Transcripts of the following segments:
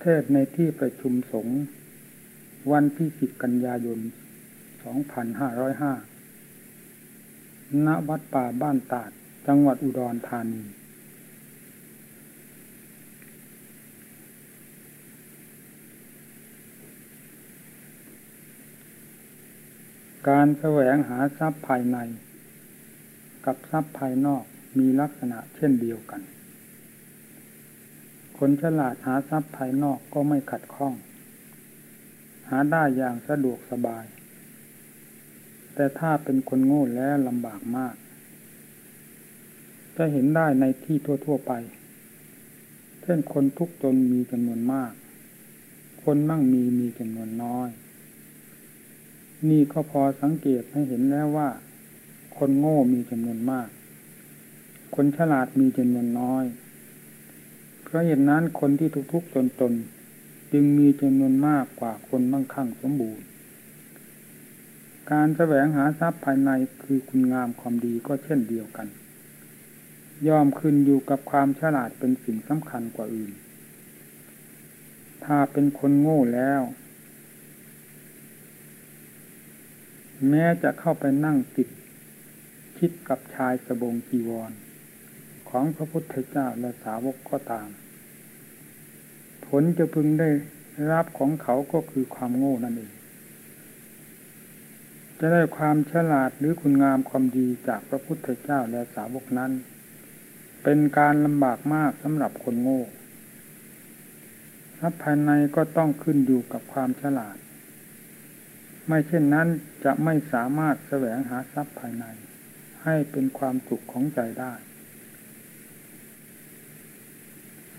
เทศในที่ประชุมสงฆ์วันที่สิบกันยายน 2505 ณ วัดป่าบ้านตาด จังหวัดอุดรธานี การแสวงหาทรัพย์ภายใน กับทรัพย์ภายนอกมีลักษณะเช่นเดียวกัน คนฉลาดหาทรัพย์ภายนอกก็ไม่ขัดข้อง หาได้อย่างสะดวกสบาย แต่ถ้าเป็นคนโง่แล้วลำบากมาก จะเห็นได้ในที่ทั่ว ๆ ไป เช่นคนทุกจนมีจำนวนมาก คนมั่งมีมีจำนวนน้อย นี่ก็พอสังเกตให้เห็นแล้วว่า คนโง่มีจำนวนมาก คนฉลาดมีจำนวนน้อย เพราะเหตุนั้นคนที่ทุกๆจนๆจึงมีจำนวนมากกว่าคนมั่งคั่งสมบูรณ์ การแสวงหาทรัพย์ภายในคือคุณงามความดีก็เช่นเดียวกันยอมขึ้นอยู่กับความฉลาดเป็นสิ่งสำคัญกว่าอื่น ถ้าเป็นคนโง่แล้ว แม้จะเข้าไปนั่งติดคิดกับชายสบงจีวร ของพระพุทธเจ้าและสาวกก็ตาม ผลจะพึงได้รับของเขาก็คือความโง่นั่นเอง จะได้ความฉลาดหรือคุณงามความดีจากพระพุทธเจ้าและสาวกนั้น เป็นการลำบากมากสำหรับคนโง่ทรัพย์ภายในก็ต้องขึ้นอยู่กับความฉลาด ไม่เช่นนั้นจะไม่สามารถแสวงหาทรัพย์ภายใน ให้เป็นความสุขของใจได้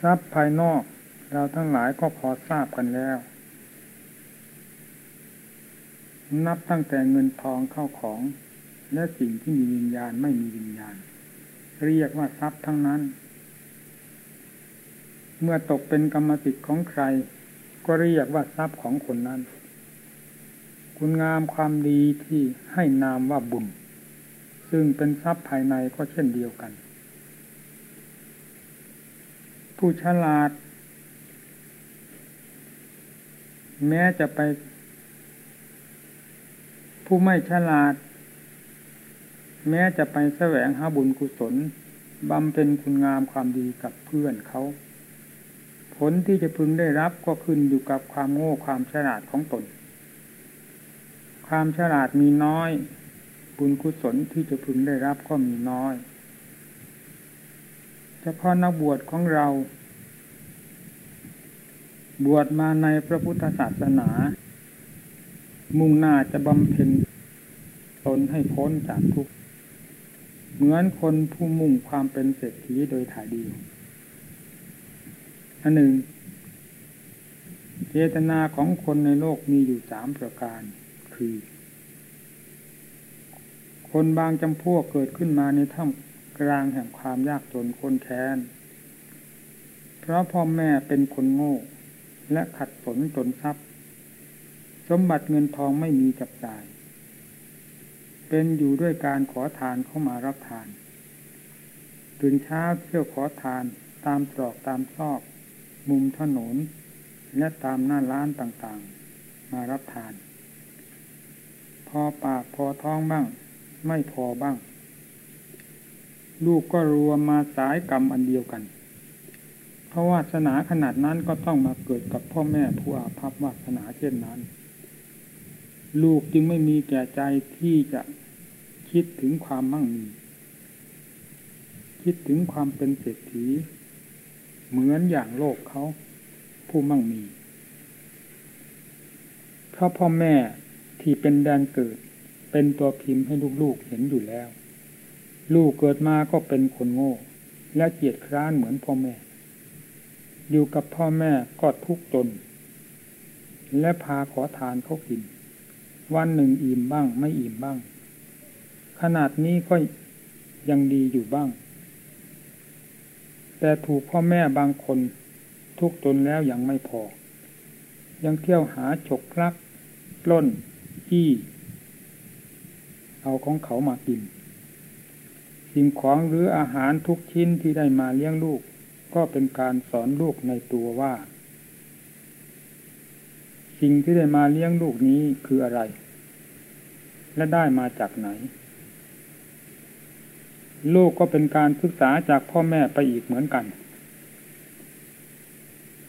ทรัพย์ภายนอก เราทั้งหลายก็พอทราบกันแล้ว นับตั้งแต่เงินทองเข้าของ และสิ่งที่มีวิญญาณไม่มีวิญญาณ เรียกว่าทรัพย์ทั้งนั้น เมื่อตกเป็นกรรมสิทธิ์ของใคร ก็เรียกว่าทรัพย์ของคนนั้น คุณงามความดีที่ให้นามว่าบุญ ซึ่งเป็นทรัพย์ภายในก็เช่นเดียวกัน ผู้ฉลาด แม้จะไป ผู้ไม่ฉลาด แม้จะไปแสวงหาบุญกุศลบำเพ็ญคุณงามความดีกับเพื่อนเขา ผลที่จะพึงได้รับก็ขึ้นอยู่กับความโง่ความฉลาดของตน ความฉลาดมีน้อย บุญกุศลที่จะพึงได้รับก็มีน้อยเฉพาะนักบวชของเรา บวชมาในพระพุทธศาสนา มุ่งหน้าจะบำเพ็ญตนให้พ้นจากทุกข์เหมือนคนผู้มุ่งความเป็นเศรษฐีโดยถ่ายดีอันหนึ่ง เจตนาของคนในโลกมีอยู่สามประการ คือ คนบางจำพวกเกิดขึ้นมาในท่ามกลางแห่งความยากจนคนแค้น เพราะพ่อแม่เป็นคนโง่ และขัดสนจนทรัพย์ สมบัติเงินทองไม่มีจับจ่าย เป็นอยู่ด้วยการขอทานเข้ามารับทาน ตื่นเช้าเที่ยวขอทานตามตรอกตามซอก มุมถนน และตามหน้าร้านต่างๆ มารับทาน พอปากพอท้องบ้าง ไม่พอบ้าง ลูกก็รวมมาสายกรรมอันเดียวกัน เพราะวาสนาขนาดนั้นก็ต้องมาเกิดกับพ่อแม่ผู้อาภัพวาสนาเช่นนั้น ลูกจึงไม่มีแก่ใจที่จะคิดถึงความมั่งมี คิดถึงความเป็นเศรษฐี เหมือนอย่างโลกเขาผู้มั่งมี เพราะพ่อแม่ที่เป็นแดนเกิด เป็นตัวพิมพ์ให้ลูกๆเห็นอยู่แล้ว ลูกเกิดมาก็เป็นคนโง่ และเกียจคร้านเหมือนพ่อแม่ อยู่กับพ่อแม่ก็ทุกจน และพาขอทานเขากิน วันหนึ่งอิ่มบ้างไม่อิ่มบ้าง ขนาดนี้ก็ยังดีอยู่บ้าง แต่ถูกพ่อแม่บางคน ทุกจนแล้วยังไม่พอ ยังเที่ยวหาฉกลักปล้นขี้เอาของเขามากินสิ่งของหรืออาหารทุกชิ้นที่ได้มาเลี้ยงลูก ก็เป็นการสอนลูกในตัวว่า สิ่งที่ได้มาเลี้ยงลูกนี้คืออะไร และได้มาจากไหน ลูกก็เป็นการศึกษาจากพ่อแม่ไปอีกเหมือนกัน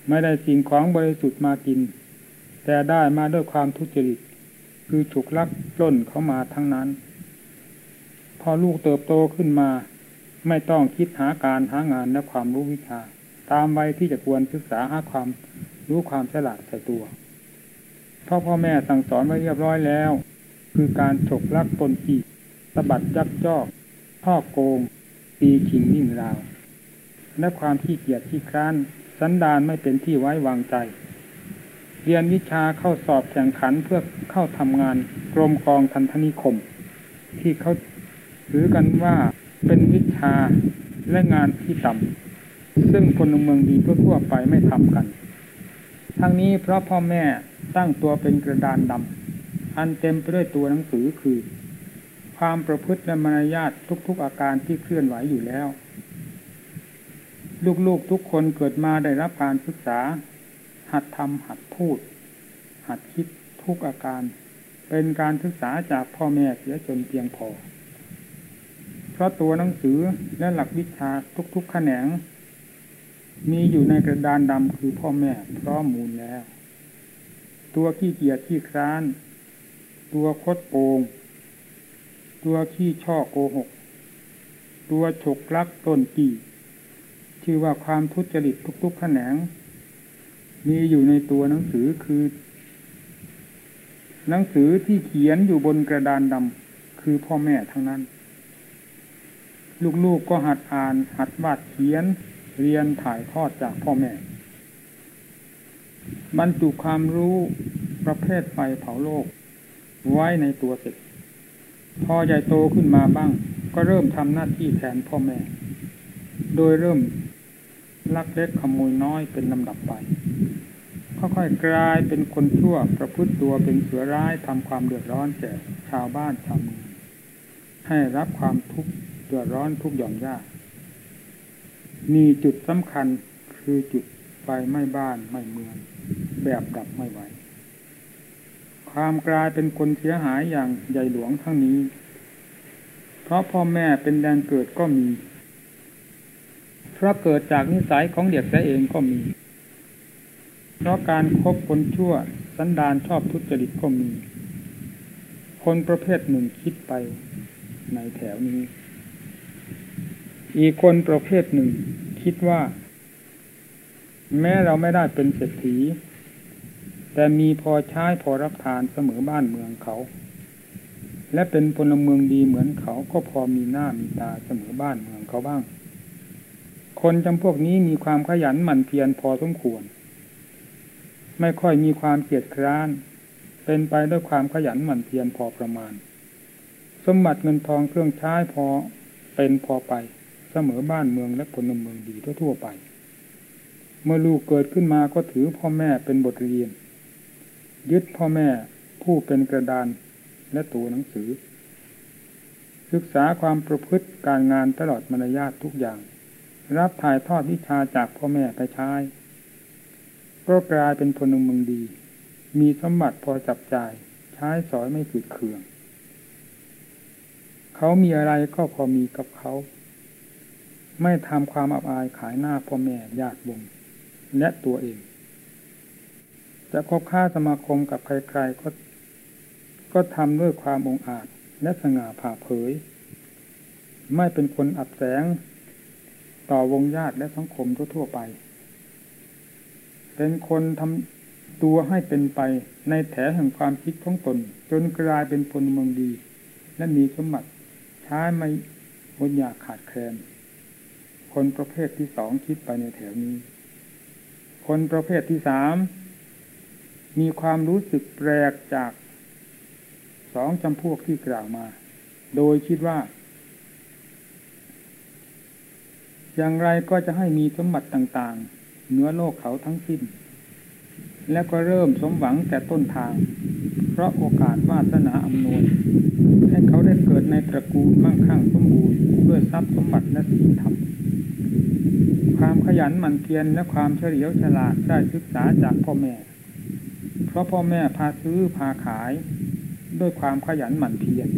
ไม่ได้สิ่งของบริสุทธิ์มากิน แต่ได้มาด้วยความทุจริต คือถูกลักปล้นเข้ามาทั้งนั้น พอลูกเติบโตขึ้นมา ไม่ต้องคิดหาการหางานและความรู้วิชา ตามวัยที่จะควรศึกษาหาความรู้ความฉลาดใส่ตัวเพราะพ่อแม่สั่งสอนไว้เรียบร้อยแล้ว คือการฉกลักปนจีสะบัดยักจอกพ่อโกง ตีชิงนิ่งราว และความขี้เกียจขี้คร้าน สันดานไม่เป็นที่ไว้วางใจ เรียนวิชาเข้าสอบแข่งขันเพื่อเข้าทำงานกรมกองทันทนิคม ที่เขาถือกันว่า เป็นวิชาและงานที่ต่ำซึ่งพลเมืองดีทั่วไปไม่ทำกัน ทั้งนี้เพราะพ่อแม่ตั้งตัวเป็นกระดานดำอันเต็มไปด้วยตัวหนังสือคือ ความประพฤติและมารยาททุกๆอาการที่เคลื่อนไหวอยู่แล้ว ลูกๆทุกคนเกิดมาได้รับการศึกษา หัดทำหัดพูด หัดคิดทุกอาการ เป็นการศึกษาจากพ่อแม่เสียจนเพียงพอ เพราะตัวหนังสือและหลักวิชาทุกๆแขนง มีอยู่ในกระดานดำคือพ่อแม่พร้อมมูลแล้ว ตัวขี้เกียจขี้คร้าน ตัวคดโกง ตัวขี้ช่อโกหก ตัวฉกลักต้นกี่ชื่อว่าความทุจริตทุกๆแขนง มีอยู่ในตัวหนังสือคือ หนังสือที่เขียนอยู่บนกระดานดำคือพ่อแม่ทั้งนั้น ลูกๆกก็หัดอ่าน หัดวาดเขียน เรียนถ่ายทอดจากพ่อแม่ บรรจุความรู้ประเภทไฟเผาโลก ไว้ในตัวเสร็จพอใหญ่โตขึ้นมาบ้าง ก็เริ่มทำหน้าที่แทนพ่อแม่ โดยเริ่มลักเล็กขโมยน้อยเป็นลำดับไปค่อยๆกลายเป็นคนชั่วประพฤติตัวเป็นเสือร้ายทำความเดือดร้อนแก่ชาวบ้านชาวเมืองให้รับความทุกข์ เดือดร้อนทุกหย่อมยากมีจุดสำคัญคือจุดไฟไม้บ้านไม้เมือง แบบดับไม่ไหว ความกลายเป็นคนเสียหายอย่างใหญ่หลวงทั้งนี้ เพราะพ่อแม่เป็นแดนเกิดก็มี เพราะเกิดจากนิสัยของเด็กแต่เองก็มี เพราะการครบคนชั่วสันดานชอบทุจริตก็มี คนประเภทหนึ่งคิดไปในแถวนี้ อีกคนประเภทหนึ่ง คิดว่า แม้เราไม่ได้เป็นเศรษฐี แต่มีพอใช้พอรับทานเสมอบ้านเมืองเขา และเป็นพลเมืองดีเหมือนเขาก็พอมีหน้ามีตาเสมอบ้านเมืองเขาบ้าง คนจำพวกนี้มีความขยันหมั่นเพียรพอสมควร ไม่ค่อยมีความเกียจคร้าน เป็นไปด้วยความขยันหมั่นเพียรพอประมาณ สมบัติเงินทองเครื่องใช้พอเป็นพอไป เสมอบ้านเมืองและพลเมืองดีทั่วๆไป เมื่อลูกเกิดขึ้นมาก็ถือพ่อแม่เป็นบทเรียน ยึดพ่อแม่ผู้เป็นกระดานและตัวหนังสือ ศึกษาความประพฤติการงานตลอดมารยาททุกอย่าง รับถ่ายทอดวิชาจากพ่อแม่ไปใช้ก็กลายเป็นพลเมืองดี มีสมบัติพอจับจ่าย ใช้สอยไม่ขืดเคือง เขามีอะไรก็พอมีกับเขา ไม่ทำความอับอายขายหน้าพ่อแม่ญาติวงและตัวเอง จะคบค้าสมาคมกับใครๆก็ ก็ทำด้วยความองอาจและสง่าผ่าเผย ไม่เป็นคนอับแสง ต่อวงญาติและสังคมทั่วๆไป เป็นคนทำตัวให้เป็นไปในแถแห่งความคิดของตน จนกลายเป็นพลเมืองดี และมีสมบัติใช้ไม่หมดอยากขาดแคลน คนประเภทที่สองคิดไปในแถวนี้ คนประเภทที่สามมีความรู้สึกแปลกจากสองจำพวกที่กล่าวมา โดยคิดว่า อย่างไรก็จะให้มีสมบัติต่างๆ เหนือโลกเขาทั้งสิ้น และก็เริ่มสมหวังแต่ต้นทาง เพราะโอกาสวาสนาอำนวยให้เขาได้เกิดในตระกูลมั่งคั่งสมบูรณ์ด้วยทรัพย์สมบัติและศีลธรรม ความขยันหมั่นเพียรและความเฉลียวฉลาดได้ศึกษาจากพ่อแม่ เพราะพ่อแม่พาซื้อพาขาย ด้วยความขยันหมั่นเพียร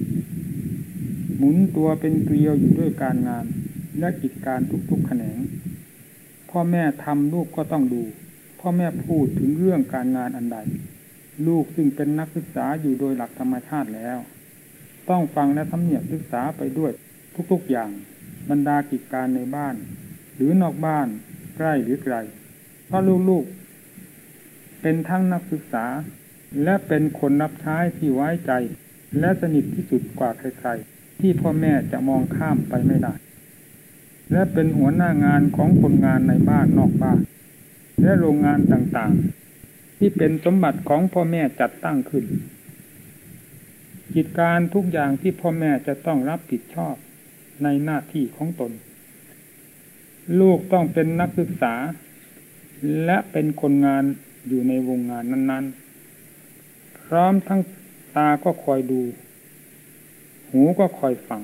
หมุนตัวเป็นเกลียวอยู่ด้วยการงานและกิจการทุกๆแขนง พ่อแม่ทำลูกก็ต้องดู พ่อแม่พูดถึงเรื่องการงานอันใด ลูกซึ่งเป็นนักศึกษาอยู่โดยหลักธรรมชาติแล้ว ต้องฟังและทำเนียบศึกษาไปด้วยทุกๆอย่างบรรดากิจการในบ้าน หรือนอกบ้านใกล้หรือไกล เพราะลูกๆ เป็นทั้งนักศึกษา และเป็นคนรับใช้ที่ไว้ใจ และสนิทที่สุดกว่าใครๆ ที่พ่อแม่จะมองข้ามไปไม่ได้ และเป็นหัวหน้างานของคนงานในบ้านนอกบ้าน และโรงงานต่างๆ ที่เป็นสมบัติของพ่อแม่จัดตั้งขึ้นกิจการทุกอย่างที่พ่อแม่จะต้องรับผิดชอบในหน้าที่ของตน ลูกต้องเป็นนักศึกษา และเป็นคนงานอยู่ในวงงานนั้นๆ พร้อมทั้งตาก็คอยดู หูก็คอยฟัง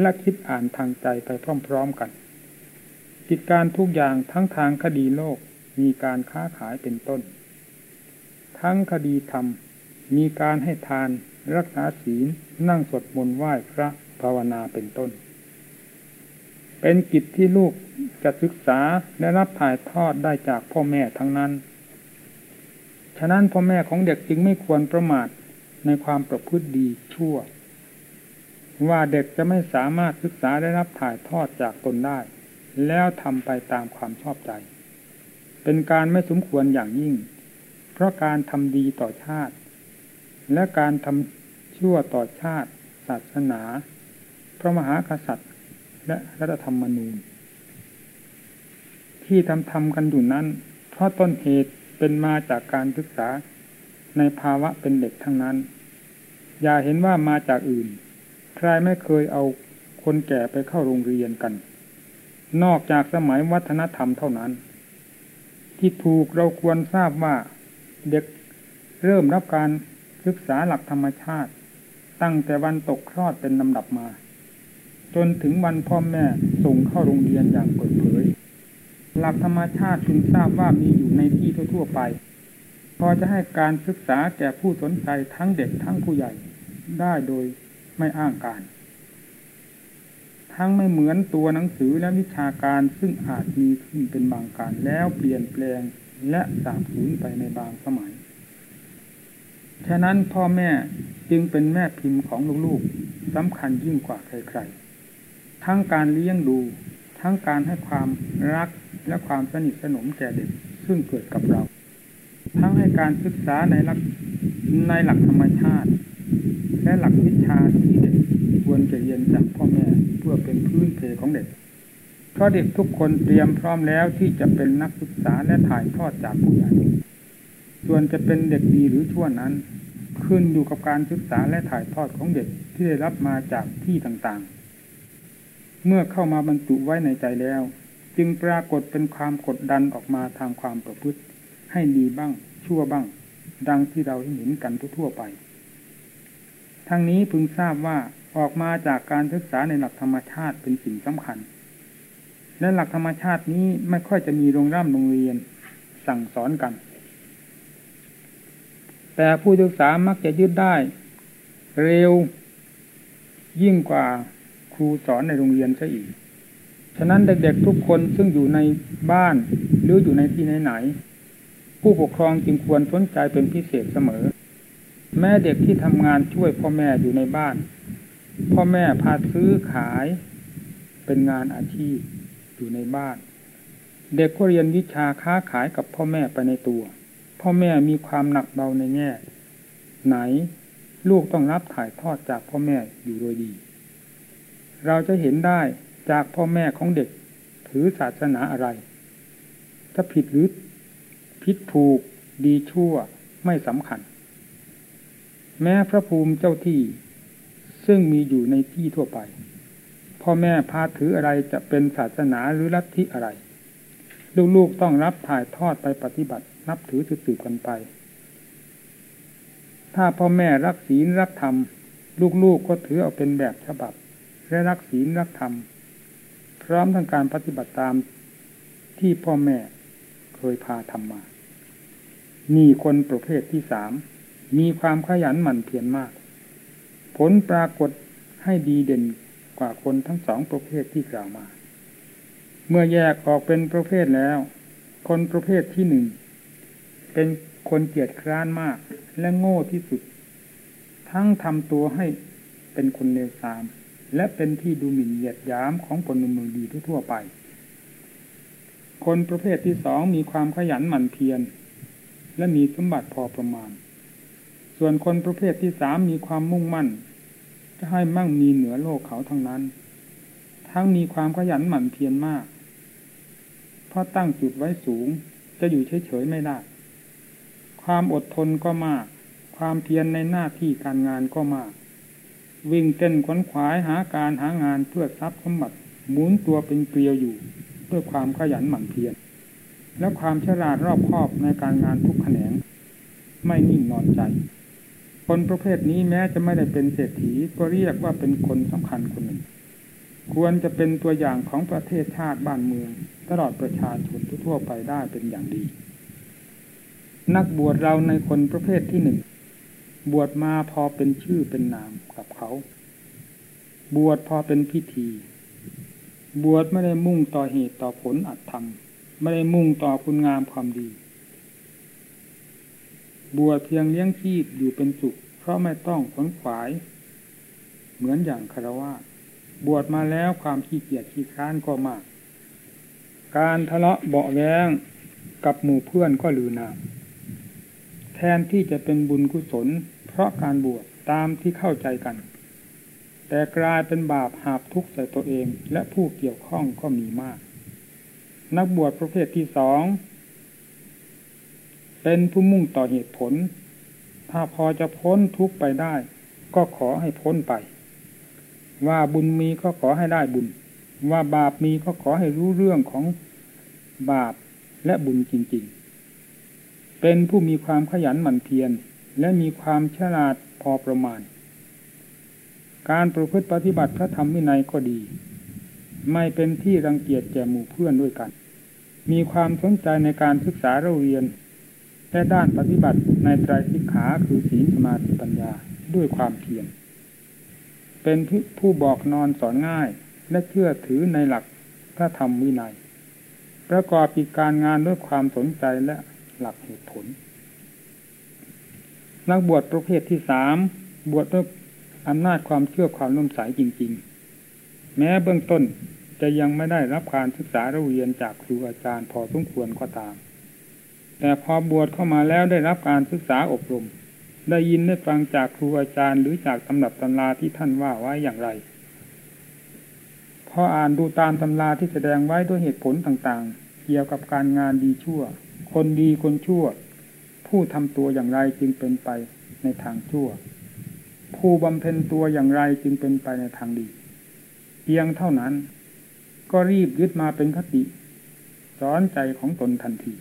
และคิดอ่านทางใจไปพร้อมๆกัน กิจการทุกอย่างทั้งทางคดีโลกมีการค้าขายเป็นต้น ทั้งคดีธรรมมีการให้ทานรักษาศีลนั่งสวดมนต์ไหว้พระภาวนาเป็นต้น เป็นกิจที่ลูกจะศึกษาและรับถ่ายทอดได้จากพ่อแม่ทั้งนั้น ฉะนั้นพ่อแม่ของเด็กจึงไม่ควรประมาทในความประพฤติดีชั่ว ว่าเด็กจะไม่สามารถศึกษาได้รับถ่ายทอดจากตนได้ แล้วทำไปตามความชอบใจ เป็นการไม่สมควรอย่างยิ่ง เพราะการทำดีต่อชาติ และการทำชั่วต่อชาติ ศาสนา พระมหากษัตริย์ และรัฐธรรมนูญ ที่ทำทำกันอยู่นั้น เพราะต้นเหตุเป็นมาจากการศึกษาในภาวะเป็นเด็กทั้งนั้น อย่าเห็นว่ามาจากอื่น ใครไม่เคยเอาคนแก่ไปเข้าโรงเรียนกัน นอกจากสมัยวัฒนธรรมเท่านั้น ที่ถูกเราควรทราบว่าเด็กเริ่มรับการศึกษาหลักธรรมชาติ ตั้งแต่วันตกคลอดเป็นลำดับมา จนถึงวันพ่อแม่ส่งเข้าโรงเรียนอย่างเปิดเผย หลักธรรมชาติจึงทราบว่ามีอยู่ในที่ทั่ว ๆ ไป พอจะให้การศึกษาแก่ผู้สนใจทั้งเด็กทั้งผู้ใหญ่ได้โดยไม่อ้างการ ทั้งไม่เหมือนตัวหนังสือและวิชาการซึ่งอาจมีขึ้นเป็นบางการแล้วเปลี่ยนแปลงและสาบสูญไปในบางสมัย ฉะนั้นพ่อแม่จึงเป็นแม่พิมพ์ของลูกๆสำคัญยิ่งกว่าใครๆ ทั้งการเลี้ยงดู ทั้งการให้ความรักและความสนิทสนมแก่เด็กซึ่งเกิดกับเรา ทั้งให้การศึกษาในหลักในหลักธรรมชาติ และหลักวิชาที่เด็กควรจะเรียนจากพ่อแม่เพื่อเป็นพื้นเพของเด็กเพราะเด็กทุกคนเตรียมพร้อมแล้วที่จะเป็นนักศึกษาและถ่ายทอดจากผู้ใหญ่ส่วนจะเป็นเด็กดีหรือชั่วนั้น ขึ้นอยู่กับการศึกษาและถ่ายทอดของเด็กที่ได้รับมาจากที่ต่างๆ เมื่อเข้ามาบรรจุไว้ในใจแล้ว จึงปรากฏเป็นความกดดันออกมาทางความประพฤติ ให้ดีบ้าง ชั่วบ้าง ดังที่เราเห็นกันทั่วไป ทั้งนี้พึงทราบว่าออกมาจากการศึกษาในหลักธรรมชาติเป็นสิ่งสำคัญ และหลักธรรมชาตินี้ไม่ค่อยจะมีโรงร่ำโรงเรียนสั่งสอนกัน แต่ผู้ศึกษามักจะยึดได้ เร็วยิ่งกว่า ครูสอนในโรงเรียนซะอีก ฉะนั้นเด็กๆทุกคนซึ่งอยู่ในบ้านหรืออยู่ในที่ไหนๆผู้ปกครองจึงควรสนใจเป็นพิเศษเสมอ แม่เด็กที่ทำงานช่วยพ่อแม่อยู่ในบ้าน พ่อแม่พาซื้อขายเป็นงานอาชีพอยู่ในบ้าน เด็กก็เรียนวิชาค้าขายกับพ่อแม่ไปในตัว พ่อแม่มีความหนักเบาในแง่ ไหนลูกต้องรับถ่ายทอดจากพ่อแม่อยู่โดยดี เราจะเห็นได้จากพ่อแม่ของเด็กถือศาสนาอะไร ถ้าผิดหรือผิดถูกดีชั่วไม่สำคัญ แม้พระภูมิเจ้าที่ซึ่งมีอยู่ในที่ทั่วไป พ่อแม่พาถืออะไรจะเป็นศาสนาหรือลัทธิอะไร ลูกๆต้องรับถ่ายทอดไปปฏิบัติ นับถือสืบๆกันไป ถ้าพ่อแม่รักศีลรักธรรม ลูกๆก็ถือเอาเป็นแบบฉบับ และรักศีลรักธรรม พร้อมทั้งการปฏิบัติตามที่พ่อแม่เคยพาทำมา มีคนประเภทที่สาม มีความขยันหมั่นเพียรมาก ผลปรากฏให้ดีเด่นกว่าคนทั้งสองประเภทที่กล่าวมา เมื่อแยกออกเป็นประเภทแล้ว คนประเภทที่หนึ่ง เป็นคนเกียจคร้านมากและโง่ที่สุด ทั้งทำตัวให้เป็นคนเลวทราม และเป็นที่ดูหมิ่นเหยียดยามของคนเมืองดีทั่วไป คนประเภทที่สองมีความขยันหมั่นเพียร และมีสมบัติพอประมาณ ส่วนคนประเภทที่สามมีความมุ่งมั่น จะให้มั่งมีเหนือโลกเขาทั้งนั้น ทั้งมีความขยันหมั่นเพียรมาก เพราะตั้งจุดไว้สูงจะอยู่เฉยๆไม่ได้ ความอดทนก็มาก ความเพียรในหน้าที่การงานก็มาก วิ่งเต้นขวนขวายหาการหางานเพื่อทรัพย์สมบัติหมุนตัวเป็นเกลียวอยู่ด้วยความขยันหมั่นเพียรและความฉลาดรอบคอบในการงานทุกแขนง ไม่นิ่งนอนใจ คนประเภทนี้แม้จะไม่ได้เป็นเศรษฐีก็เรียกว่าเป็นคนสำคัญคนหนึ่ง ควรจะเป็นตัวอย่างของประเทศชาติบ้านเมือง ตลอดประชาชนทั่วไปได้เป็นอย่างดี นักบวชเราในคนประเภทที่หนึ่ง บวชมาพอเป็นชื่อเป็นนามกับเขา บวชพอเป็นพิธี บวชไม่ได้มุ่งต่อเหตุต่อผลอัดทำไม่ได้มุ่งต่อคุณงามความดี บวชเพียงเลี้ยงชีพอยู่เป็นสุข เพราะไม่ต้องขนขวาย เหมือนอย่างคารวะบวชมาแล้วความขี้เกียจขี้ค้านก็มาก การทะเลาะเบาแวงกับหมู่เพื่อนก็ลือนามแทนที่จะเป็นบุญกุศล เพราะการบวชตามที่เข้าใจกัน แต่กลายเป็นบาปหาบทุกข์ใส่ตัวเองและผู้เกี่ยวข้องก็มีมาก นักบวชประเภทที่สองเป็นผู้มุ่งต่อเหตุผล ถ้าพอจะพ้นทุกข์ไปได้ ก็ขอให้พ้นไป ว่าบุญมีก็ขอให้ได้บุญ ว่าบาปมีก็ขอให้รู้เรื่องของบาปและบุญจริง ๆ เป็นผู้มีความขยันหมั่นเพียร และมีความฉลาดพอประมาณ การประพฤติปฏิบัติพระธรรมวินัยก็ดี ไม่เป็นที่รังเกียจแก่หมู่เพื่อนด้วยกัน มีความสนใจในการศึกษาเราเรียนและด้านปฏิบัติในไตรสิกขาคือศีลสมาธิปัญญาด้วยความเพียรเป็นผู้บอกนอนสอนง่าย และเชื่อถือในหลักพระธรรมวินัย ประกอบกิจการงานด้วยความสนใจและหลักเหตุผล นักบวชประเภทที่สามบวชด้วยอำนาจความเชื่อความนุ่มใสจริง ๆ แม้เบื้องต้นจะยังไม่ได้รับการศึกษาเรียนจากครูอาจารย์พอสมควรก็ตาม แต่พอบวชเข้ามาแล้วได้รับการศึกษาอบรม ได้ยินได้ฟังจากครูอาจารย์หรือจากตำรับตำราที่ท่านว่าไว้อย่างไร พออ่านดูตามตำราที่แสดงไว้ด้วยเหตุผลต่างๆ เกี่ยวกับการงานดีชั่ว คนดีคนชั่ว ผู้ทำตัวอย่างไรจึงเป็นไปในทางชั่ว ผู้บำเพ็ญตัวอย่างไรจึงเป็นไปในทางดีเพียงเท่านั้น ก็รีบยึดมาเป็นคติ สอนใจของตนทันที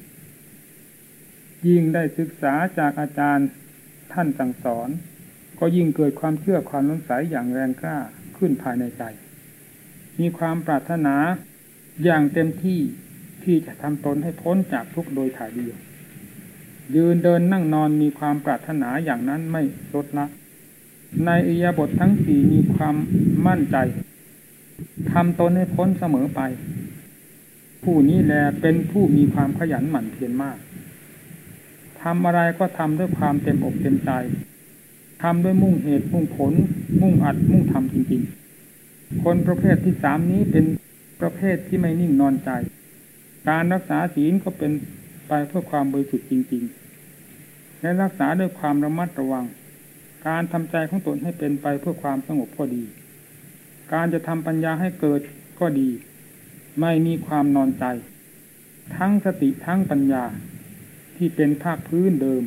ยิ่งได้ศึกษาจากอาจารย์ท่านสั่งสอน ก็ยิ่งเกิดความเชื่อความน้นใสอย่างแรงกล้าขึ้นภายในใจ มีความปรารถนาอย่างเต็มที่ที่จะทำตนให้พ้นจากทุกโดยถ่ายเดียว ยืนเดินนั่งนอนมีความปรารถนาอย่างนั้นไม่ลดละ ในอิยาบททั้งสี่มีความมั่นใจทำตนให้พ้นเสมอไป ผู้นี้แหละเป็นผู้มีความขยันหมั่นเพียรมากทำอะไรก็ทำด้วยความเต็มอกเต็มใจทำด้วยมุ่งเหตุมุ่งผล มุ่งอัดมุ่งทำจริงๆ คนประเภทที่สามนี้เป็นประเภทที่ไม่นิ่งนอนใจ การรักษาศีลก็เป็น ไปเพื่อความบริสุทธิ์จริง ๆ และรักษาด้วยความระมัดระวัง การทำใจของตนให้เป็นไปเพื่อความสงบก็ดี การจะทำปัญญาให้เกิดก็ดี ไม่มีความนอนใจ ทั้งสติทั้งปัญญาที่เป็นภาคพื้นเดิม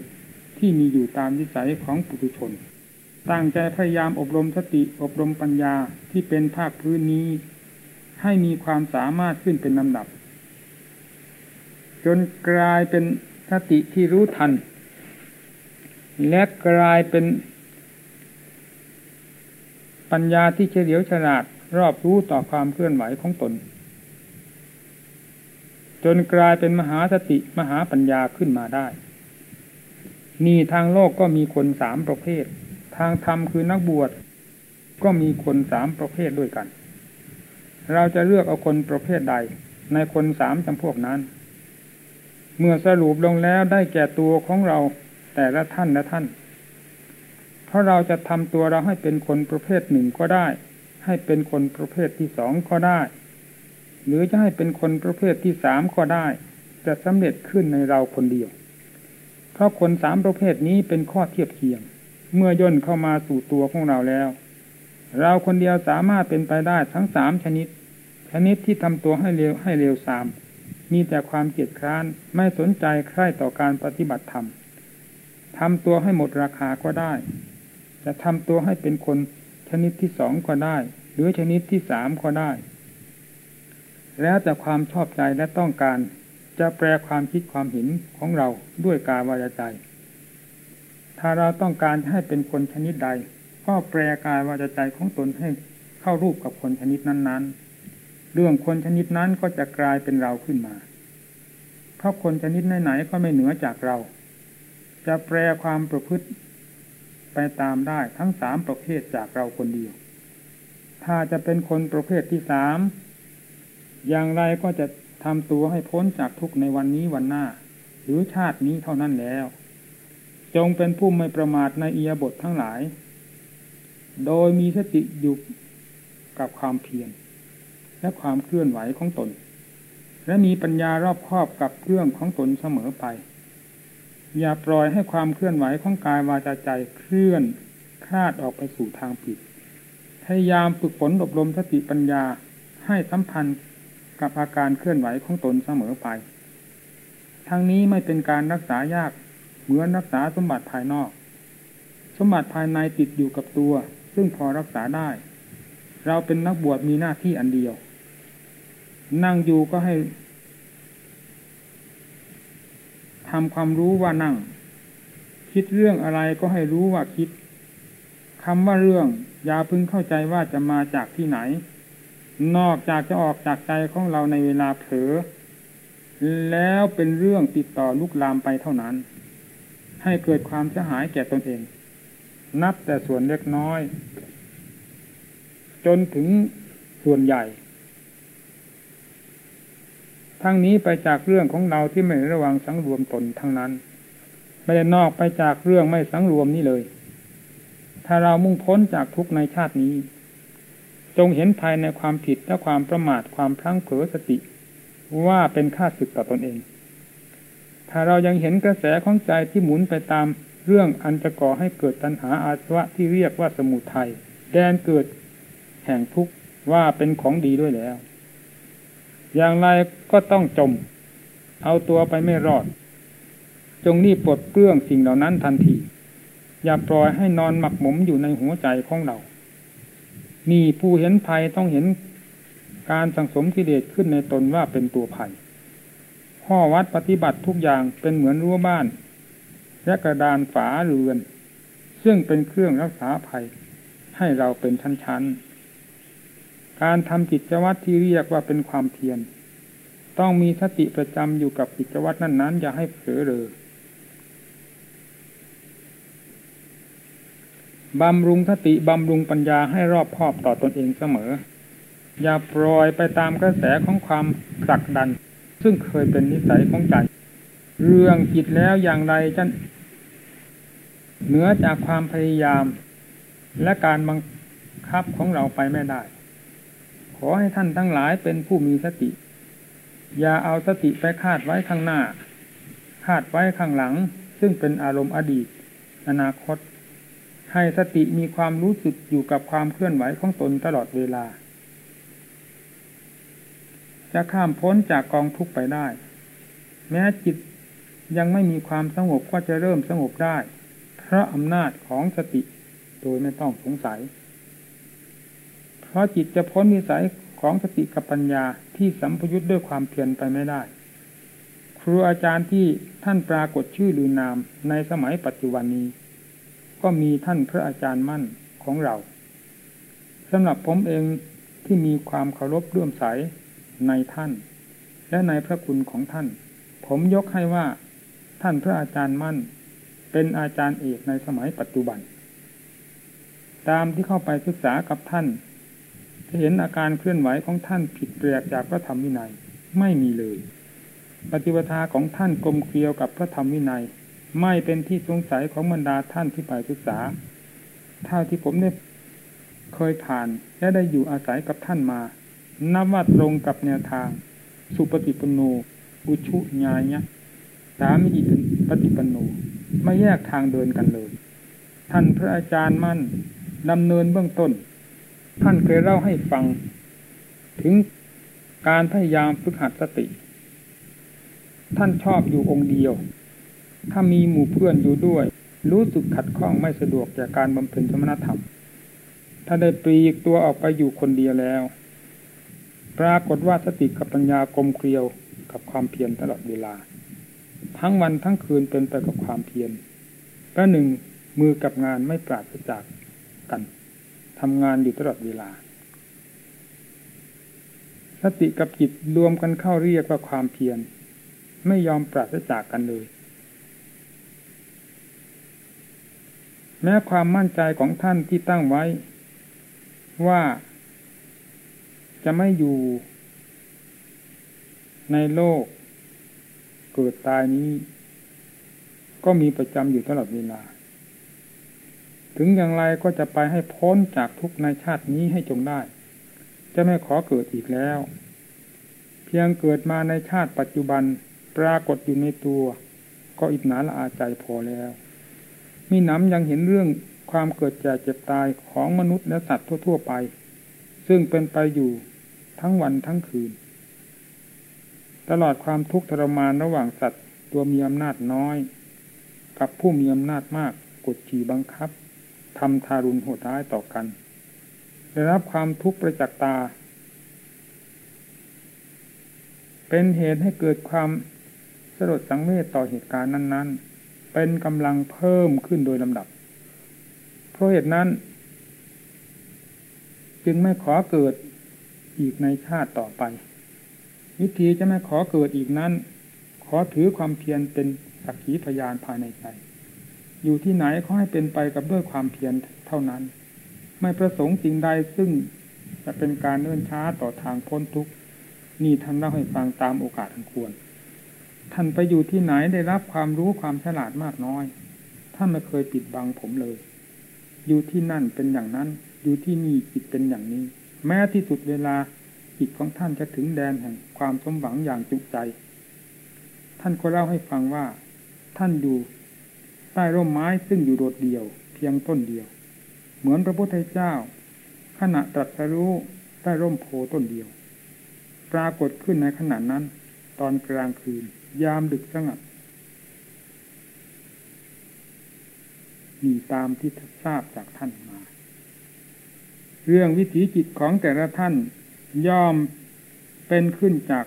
ที่มีอยู่ตามวิสัยของปุถุชน ตั้งใจพยายามอบรมสติอบรมปัญญาที่เป็นภาคพื้นนี้ ให้มีความสามารถขึ้นเป็นลำดับ จนกลายเป็นสติที่รู้ทัน และกลายเป็น ปัญญาที่เฉลียวฉลาดรอบรู้ต่อความเคลื่อนไหวของตน จนกลายเป็นมหาสติมหาปัญญาขึ้นมาได้ นี่ทางโลกก็มีคนสามประเภท ทางธรรมคือนักบวชก็มีคนสามประเภทด้วยกัน เราจะเลือกเอาคนประเภทใดในคนสามจำพวกนั้น เมื่อสรุปลงแล้วได้แก่ตัวของเราแต่ละท่านละท่าน เพราะเราจะทำตัวเราให้เป็นคนประเภทหนึ่งก็ได้ ให้เป็นคนประเภทที่สองก็ได้ หรือจะให้เป็นคนประเภทที่สามก็ได้ จะสำเร็จขึ้นในเราคนเดียว เพราะคนสามประเภทนี้เป็นข้อเทียบเคียง เมื่อย่นเข้ามาสู่ตัวของเราแล้ว เราคนเดียวสามารถเป็นไปได้ทั้งสามชนิด ชนิดที่ทำตัวให้เร็วให้เร็วสาม มีแต่ความเกียจคร้านไม่สนใจใคร่ต่อการปฏิบัติธรรมทำตัวให้หมดราคาก็ได้ จะทำตัวให้เป็นคนชนิดที่สองก็ได้ หรือชนิดที่สามก็ได้ แล้วแต่ความชอบใจและต้องการจะแปลความคิดความเห็นของเราด้วยกายวาจาใจ ถ้าเราต้องการให้เป็นคนชนิดใด ก็แปลกายวาจาใจของตนให้เข้ารูปกับคนชนิดนั้น ๆ เรื่องคนชนิดนั้นก็จะกลายเป็นเราขึ้นมา เพราะคนชนิดไหนๆก็ไม่เหนือจากเรา จะแปลความประพฤติไปตามได้ทั้งสามประเภทจากเราคนเดียว ถ้าจะเป็นคนประเภทที่สามอย่างไรก็จะทำตัวให้พ้นจากทุกในวันนี้วันหน้า หรือชาตินี้เท่านั้นแล้ว จงเป็นผู้ไม่ประมาทในอียบททั้งหลาย โดยมีสติอยู่กับความเพียร และความเคลื่อนไหวของตน และมีปัญญารอบครอบกับเรื่องของตนเสมอไป อย่าปล่อยให้ความเคลื่อนไหวของกายวาจาใจเคลื่อนคลาดออกไปสู่ทางผิด พยายามฝึกฝนอบรมสติปัญญาให้สัมพันธ์กับอาการเคลื่อนไหวของตนเสมอไป ทั้งนี้ไม่เป็นการรักษายากเหมือนรักษาสมบัติภายนอก สมบัติภายในติดอยู่กับตัว ซึ่งพอรักษาได้ เราเป็นนักบวชมีหน้าที่อันเดียว นั่งอยู่ก็ให้ทำความรู้ว่านั่ง คิดเรื่องอะไรก็ให้รู้ว่าคิดคำว่าเรื่อง อย่าพึงเข้าใจว่าจะมาจากที่ไหน นอกจากจะออกจากใจของเราในเวลาเผลอแล้วเป็นเรื่องติดต่อลุกลามไปเท่านั้น ให้เกิดความเสียหายแก่ตนเอง นับแต่ส่วนเล็กน้อย จนถึงส่วนใหญ่ ทั้งนี้ไปจากเรื่องของเราที่ไม่ระวังสังรวมตนทั้งนั้น ไม่ได้นอกไปจากเรื่องไม่สังรวมนี้เลย ถ้าเรามุ่งพ้นจากทุกในชาตินี้ จงเห็นภายในความผิดและความประมาทความพลั้งเผลอสติ ว่าเป็นค่าศึกต่อตอนเอง ถ้าเรายังเห็นกระแสของใจที่หมุนไปตามเรื่องอันจะก่อให้เกิดตัณหาอาสวะที่เรียกว่าสมุทัยแดนเกิดแห่งทุกข์ว่าเป็นของดีด้วยแล้ว อย่างไรก็ต้องจม เอาตัวไปไม่รอด จงรีบปลดเปลื้องสิ่งเหล่านั้นทันที อย่าปล่อยให้นอนหมักหมมอยู่ในหัวใจของเรามีผู้เห็นภัยต้องเห็นการสังสมกิเลสขึ้นในตนว่าเป็นตัวภัยข้อวัดปฏิบัติทุกอย่างเป็นเหมือนรั้วบ้านและกระดานฝาเรือน ซึ่งเป็นเครื่องรักษาภัยให้เราเป็นชั้นๆ การทำกิจวัตรที่เรียกว่าเป็นความเพียรต้องมีสติประจำอยู่กับกิจวัตรนั้นๆ อย่าให้เผลอเลยบำรุงสติบำรุงปัญญาให้รอบคอบต่อตอนเองเสมอ อย่าปล่อยไปตามกระแสของความผลักดัน ซึ่งเคยเป็นนิสัยของใจเรื่องจิตแล้วอย่างไรจะเหนือจากความพยายาม และการบังคับของเราไปไม่ได้ ขอให้ท่านทั้งหลายเป็นผู้มีสติ อย่าเอาสติไปคาดไว้ข้างหน้า คาดไว้ข้างหลัง ซึ่งเป็นอารมณ์อดีต อนาคต ให้สติมีความรู้สึกอยู่กับความเคลื่อนไหวของตนตลอดเวลา จะข้ามพ้นจากกองทุกข์ไปได้ แม้จิตยังไม่มีความสงบก็จะเริ่มสงบได้ เพราะอำนาจของสติโดยไม่ต้องสงสัย เพราะจิตจะพ้นวิสัยของสติกับปัญญาที่สัมพยุตด้วยความเพียรไปไม่ได้ ครูอาจารย์ที่ท่านปรากฏชื่อหรือนามในสมัยปัจจุบันนี้ ก็มีท่านพระอาจารย์มั่นของเราสำหรับผมเองที่มีความเคารพเลื่อมใสในท่าน และในพระคุณของท่าน ผมยกให้ว่าท่านพระอาจารย์มั่น เป็นอาจารย์เอกในสมัยปัจจุบัน ตามที่เข้าไปศึกษากับท่าน เห็นอาการเคลื่อนไหวของท่านผิดแปลกจากพระธรรมวินัยไม่มีเลย ปฏิปทาของท่านกลมเกลียวกับพระธรรมวินัย ไม่เป็นที่สงสัยของบรรดาท่านที่ไปศึกษา เท่าที่ผมได้เคยผ่านและได้อยู่อาศัยกับท่านมา นับว่าตรงกับแนวทาง สุปฏิปโน อุชุญาญะสามิจิปฏิปโนไม่แยกทางเดินกันเลย ท่านพระอาจารย์มั่นดำเนินเบื้องต้น ท่านเคยเล่าให้ฟัง ถึงการพยายามฝึกหัดสติ ท่านชอบอยู่องค์เดียว ถ้ามีหมู่เพื่อนอยู่ด้วย รู้สึกขัดข้องไม่สะดวกแก่การบำเพ็ญสมณธรรม ถ้าได้ปลีกตัวออกไปอยู่คนเดียวแล้ว ปรากฏว่าสติกับปัญญากลมเกลียวกับความเพียรตลอดเวลา ทั้งวันทั้งคืนเป็นไปกับความเพียรประหนึ่งมือกับงานไม่ปราศจากกัน ทำงานอยู่ตลอดเวลา สติกับจิตรวมกันเข้าเรียกว่าความเพียรไม่ยอมปราศจากกันเลย แม้ความมั่นใจของท่านที่ตั้งไว้ ว่าจะไม่อยู่ในโลกเกิดตายนี้ ก็มีประจำอยู่ตลอดเวลา ถึงอย่างไรก็จะไปให้พ้นจากทุกในชาตินี้ให้จงได้ จะไม่ขอเกิดอีกแล้ว เพียงเกิดมาในชาติปัจจุบันปรากฏอยู่ในตัว ก็อิจนาละอาใจพอแล้ว มีหนำยังเห็นเรื่องความเกิดแก่เจ็บตายของมนุษย์และสัตว์ทั่ว ๆ ไป ซึ่งเป็นไปอยู่ทั้งวันทั้งคืน ตลอดความทุกข์ทรมานระหว่างสัตว์ ตัวมีอำนาจน้อย กับผู้มีอำนาจมากกดขี่บังคับ ทำทารุณโหดร้ายต่อกันได้รับความทุกข์ประจักษ์ตา เป็นเหตุให้เกิดความสลดสังเวชต่อเหตุการณ์นั้น ๆ เป็นกำลังเพิ่มขึ้นโดยลำดับ เพราะเหตุนั้น จึงไม่ขอเกิดอีกในชาติต่อไป วิธีจะไม่ขอเกิดอีกนั้น ขอถือความเพียรเป็นสักขีพยานภายในใจ อยู่ที่ไหนขอให้เป็นไปกับด้วยความเพียรเท่านั้น ไม่ประสงค์สิ่งใดซึ่งจะเป็นการเนื่นช้าต่อทางพ้นทุกข์นี่ท่านเล่าให้ฟังตามโอกาสทันควร ท่านไปอยู่ที่ไหนได้รับความรู้ความฉลาดมากน้อย ท่านไม่เคยปิดบังผมเลย อยู่ที่นั่นเป็นอย่างนั้น อยู่ที่นี่จิตเป็นอย่างนี้ แม้ที่สุดเวลาจิตของท่านจะถึงแดนแห่งความสมหวังอย่างจุใจ ท่านก็เล่าให้ฟังว่า ท่านอยู่ ต้ร่มไม้ซึ่งอยู่โดดเดี่ยว เพียงต้นเดียว เหมือนพระพุทธเจ้า ขณะตรัสรู้ใต้ร่มโพต้นเดียว ปรากฏขึ้นในขณะนั้น ตอนกลางคืน ยามดึกสงัดมีตามที่ทราบจากท่านมา เรื่องวิถีจิตของแต่ละท่านย่อมเป็นขึ้นจาก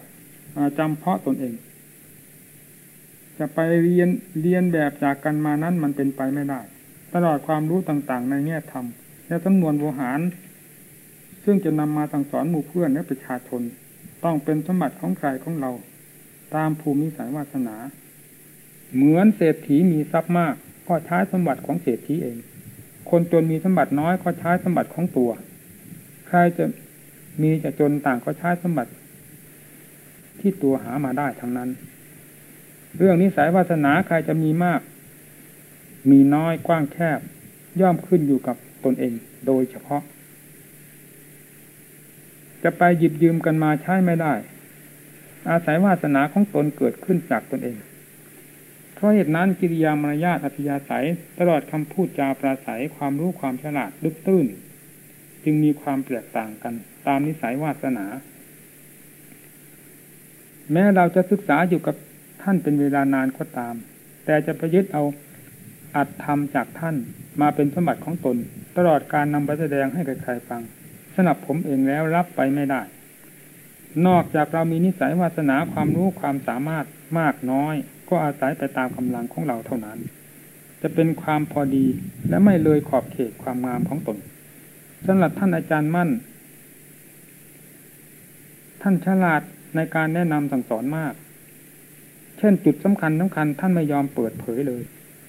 จำเพาะตนเอง จะไปเรียนเรียนแบบจากกันมานั้นมันเป็นไปไม่ได้ ตลอดความรู้ต่างๆ ในแง่ธรรมและจำนวนโวหาร ซึ่งจะนำมาสั่งสอนหมู่เพื่อนและประชาชน ต้องเป็นสมบัติของใครของเรา ตามภูมิสายวาสนา เหมือนเศรษฐีมีทรัพย์มาก ก็ใช้สมบัติของเศรษฐีเอง คนจนมีสมบัติน้อยก็ใช้สมบัติของตัว ใครจะมีจะจนต่างก็ใช้สมบัติ ที่ตัวหามาได้ทั้งนั้น เรื่องนิสัยวาสนาใครจะมีมาก มีน้อยกว้างแคบ ย่อมขึ้นอยู่กับตนเองโดยเฉพาะ จะไปหยิบยืมกันมาใช้ไม่ได้ อาศัยวาสนาของตนเกิดขึ้นจากตนเอง เพราะเหตุนั้นกิริยามารยาทอัธยาศัย ตลอดคำพูดจาปราศัยความรู้ความฉลาดลึกตื้น จึงมีความแตกต่างกัน ตามนิสัยวาสนา แม้เราจะศึกษาอยู่กับ ท่านเป็นเวลานานก็ตาม แต่จะประยึดเอาอัดธรรมจากท่านมาเป็นสมบัติของตน ตลอดการนำไปแสดงให้ใครๆฟังสนับผมเองแล้วรับไปไม่ได้ นอกจากเรามีนิสัยวาสนาความรู้ความสามารถมากน้อย ก็อาศัยไปตามกำลังของเราเท่านั้น จะเป็นความพอดีและไม่เลยขอบเขตความงามของตนสำหรับท่านอาจารย์มั่น ท่านฉลาดในการแนะนำสั่งสอนมาก เช่นจุดสำคัญสำคัญท่านไม่ยอมเปิดเผยเลย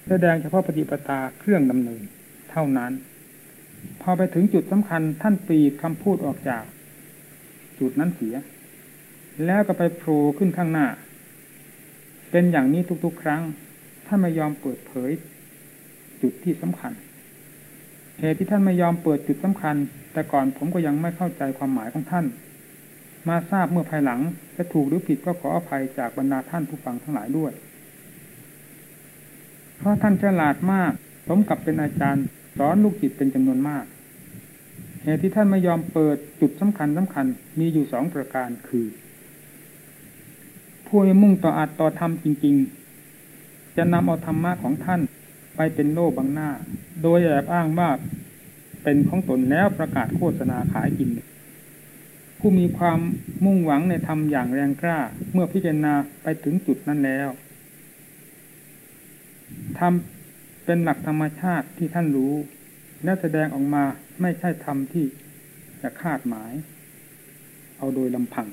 แสดงเฉพาะปฏิปทาเครื่องดำเนิน เท่านั้น พอไปถึงจุดสำคัญท่านปีคำพูดออกจาก จุดนั้นเสีย แล้วก็ไปโผล่ขึ้นข้างหน้า เป็นอย่างนี้ทุกๆ ครั้งถ้านไม่ยอมเปิดเผย จุดที่สำคัญเหตุที่ท่านไม่ยอมเปิดจุดสำคัญ แต่ก่อนผมก็ยังไม่เข้าใจความหมายของท่าน มาทราบเมื่อภายหลังจะถูกหรือผิดก็ขออภัยจากบรรดาท่านผู้ฟังทั้งหลายด้วย เพราะท่านฉลาดมาก สมกับเป็นอาจารย์ สอนลูกจิตเป็นจำนวนมาก เหตุที่ท่านไม่ยอมเปิดจุดสำคัญสำคัญมีอยู่สองประการคือ ผู้มุ่งต่ออาจต่อธรรมจริง ๆ จะนำเอาธรรมะของท่านไปเป็นโล่บังหน้า โดยแอบอ้างว่าเป็นของตนแล้วประกาศโฆษณาขายกิน ผู้มีความมุ่งหวังในธรรมอย่างแรงกล้า เมื่อพิจารณาไปถึงจุดนั้นแล้วทำเป็นหลักธรรมชาติที่ท่านรู้ และแสดงออกมาไม่ใช่ธรรมที่จะคาดหมาย เอาโดยลำพัง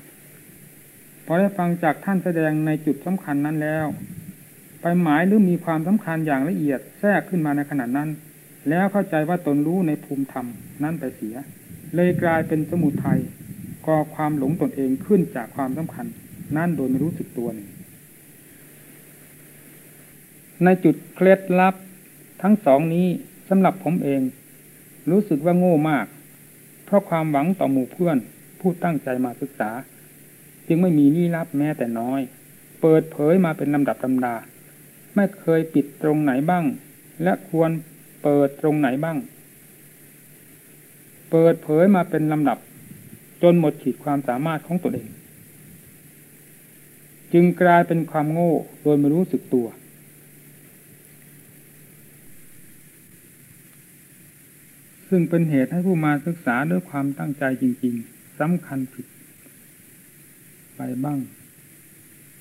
พอได้ฟังจากท่านแสดงในจุดสำคัญนั้นแล้ว ไปหมายหรือมีความสำคัญอย่างละเอียดแทรกขึ้นมาในขณะนั้น แล้วเข้าใจว่าตนรู้ในภูมิธรรมนั้นไปเสีย เลยกลายเป็นสมุทัย ก่อความหลงตนเองขึ้นจากความสำคัญ นั่นโดยไม่รู้สึกตัวนึ่ในจุดเคล็ดลับทั้งสองนี้สำหรับผมเอง รู้สึกว่าโง่มาก เพราะความหวังต่อหมู่เพื่อน ผู้ตั้งใจมาศึกษา จึงไม่มีลี้ลับแม้แต่น้อย เปิดเผยมาเป็นลำดับลำดา ไม่เคยปิดตรงไหนบ้าง และควรเปิดตรงไหนบ้าง เปิดเผยมาเป็นลำดับ จนหมดขีดความสามารถของตัวเอง จึงกลายเป็นความโง่โดยไม่รู้สึกตัว ซึ่งเป็นเหตุให้ผู้มาศึกษาด้วยความตั้งใจจริง ๆสำคัญผิด ไปบ้าง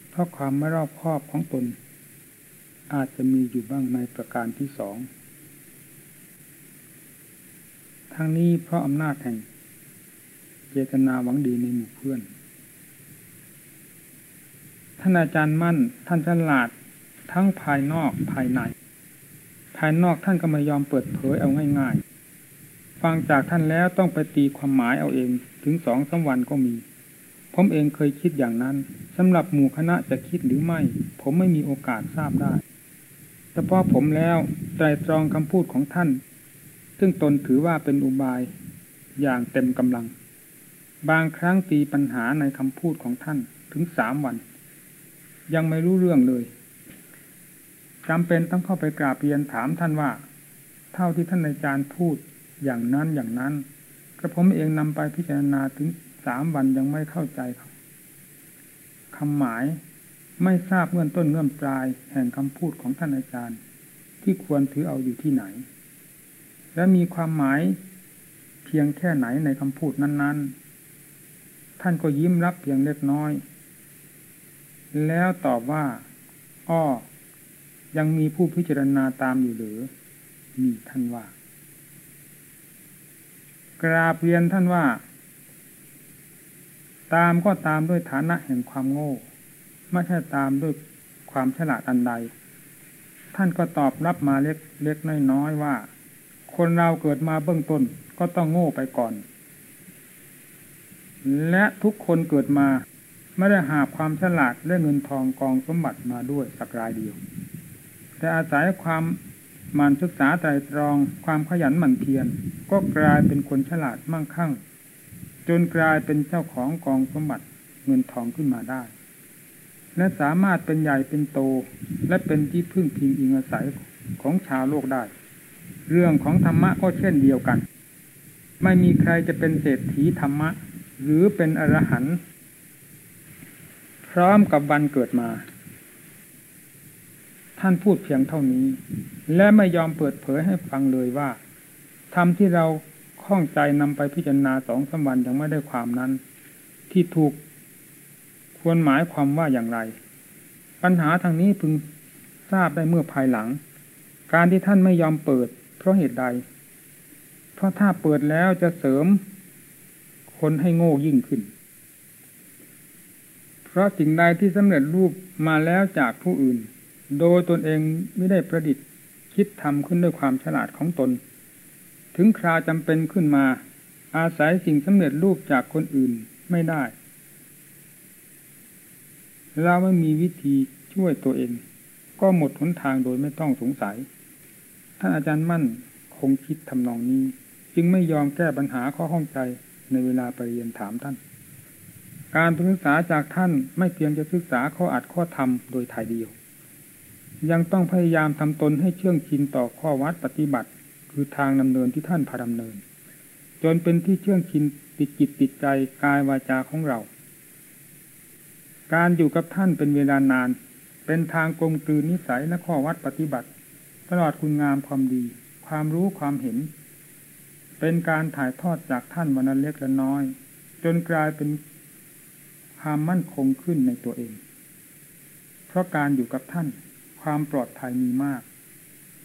เพราะความไม่รอบคอบของตน อาจจะมีอยู่บ้างในประการที่สอง ทั้งนี้เพราะอำนาจแห่ง เจตนาหวังดีในหมู่เพื่อน ท่านอาจารย์มั่น ท่านฉลาดทั้งภายนอกภายใน ภายนอกท่านก็ไม่ยอมเปิดเผยเอาง่าย ๆ ฟังจากท่านแล้วต้องไปตีความหมายเอาเองถึงสองสาวันก็มี ผมเองเคยคิดอย่างนั้นสำหรับหมู่คณะจะคิดหรือไม่ ผมไม่มีโอกาสทราบได้เฉพาะผมแล้วไตรตรองคำพูดของท่าน ซึ่งตนถือว่าเป็นอุบายอย่างเต็มกำลัง บางครั้งตีปัญหาในคำพูดของท่านถึงสามวัน ยังไม่รู้เรื่องเลยจำเป็นต้องเข้าไปกราบเรียนถามท่านว่า เท่าที่ท่านอาจารย์พูดอย่างนั้นอย่างนั้นกระผมเองนำไปพิจารณาถึงสามวันยังไม่เข้าใจคำหมายไม่ทราบเงื่อนต้นเงื่อนปลายแห่งคำพูดของท่านอาจารย์ ที่ควรถือเอาอยู่ที่ไหน และมีความหมายเพียงแค่ไหนในคำพูดนั้น ๆ ท่านก็ยิ้มรับเพียงเล็กน้อย แล้วตอบว่า อ้อ ยังมีผู้พิจารณาตามอยู่หรือมีท่านว่า กราบเรียนท่านว่า ตามก็ตามด้วยฐานะแห่งความโง่ ไม่ใช่ตามด้วยความฉลาดอันใด ท่านก็ตอบรับมาเล็กเล็กน้อยๆว่า คนเราเกิดมาเบื้องต้นก็ต้องโง่ไปก่อน และทุกคนเกิดมาไม่ได้หาความฉลาดและเงินทองกองสมบัติมาด้วยสักรายเดียว แต่อาศัยความมันศึกษาไตรตรองความขยันหมั่นเพียรก็กลายเป็นคนฉลาดมั่งคั่ง จนกลายเป็นเจ้าของกองสมบัติเงินทองขึ้นมาได้ และสามารถเป็นใหญ่เป็นโต และเป็นที่พึ่งพิงอิงอาศัยของชาวโลกได้ เรื่องของธรรมะก็เช่นเดียวกัน ไม่มีใครจะเป็นเศรษฐีธรรมะ หรือเป็นอรหันต์พร้อมกับวันเกิดมา ท่านพูดเพียงเท่านี้ และไม่ยอมเปิดเผยให้ฟังเลยว่าธรรมที่เราข้องใจนำไปพิจารณาสองสาวันยังไม่ได้ความนั้น ที่ถูกควรหมายความว่าอย่างไร ปัญหาทางนี้พึงทราบได้เมื่อภายหลัง การที่ท่านไม่ยอมเปิด เพราะเหตุใด เพราะถ้าเปิดแล้วจะเสริม คนให้โง่ยิ่งขึ้น เพราะสิ่งใดที่สำเร็จรูปมาแล้วจากผู้อื่น โดยตนเองไม่ได้ประดิษฐ์คิดทำขึ้นด้วยความฉลาดของตน ถึงคราวจำเป็นขึ้นมา อาศัยสิ่งสำเร็จรูปจากคนอื่นไม่ได้ เราไม่มีวิธีช่วยตัวเอง ก็หมดหนทางโดยไม่ต้องสงสัย ท่านอาจารย์มั่นคงคิดทำนองนี้ จึงไม่ยอมแก้ปัญหาข้อข้องใจ ในเวลาไปเรียนถามท่าน การศึกษาจากท่านไม่เพียงจะศึกษาข้ออัดข้อธรรมโดยถ่ายเดียว ยังต้องพยายามทำตนให้เชื่องชินต่อข้อวัดปฏิบัติ คือทางดำเนินที่ท่านพาดำเนิน จนเป็นที่เชื่องชินติดจิตติดใจกายวาจาของเรา การอยู่กับท่านเป็นเวลานาน เป็นทางกลมกลืนนิสัยและข้อวัดปฏิบัติ ตลอดคุณงามความดี ความรู้ความเห็น เป็นการถ่ายทอดจากท่านวันนั้นเล็กและน้อย จนกลายเป็นความมั่นคงขึ้นในตัวเอง เพราะการอยู่กับท่าน ความปลอดภัยมีมาก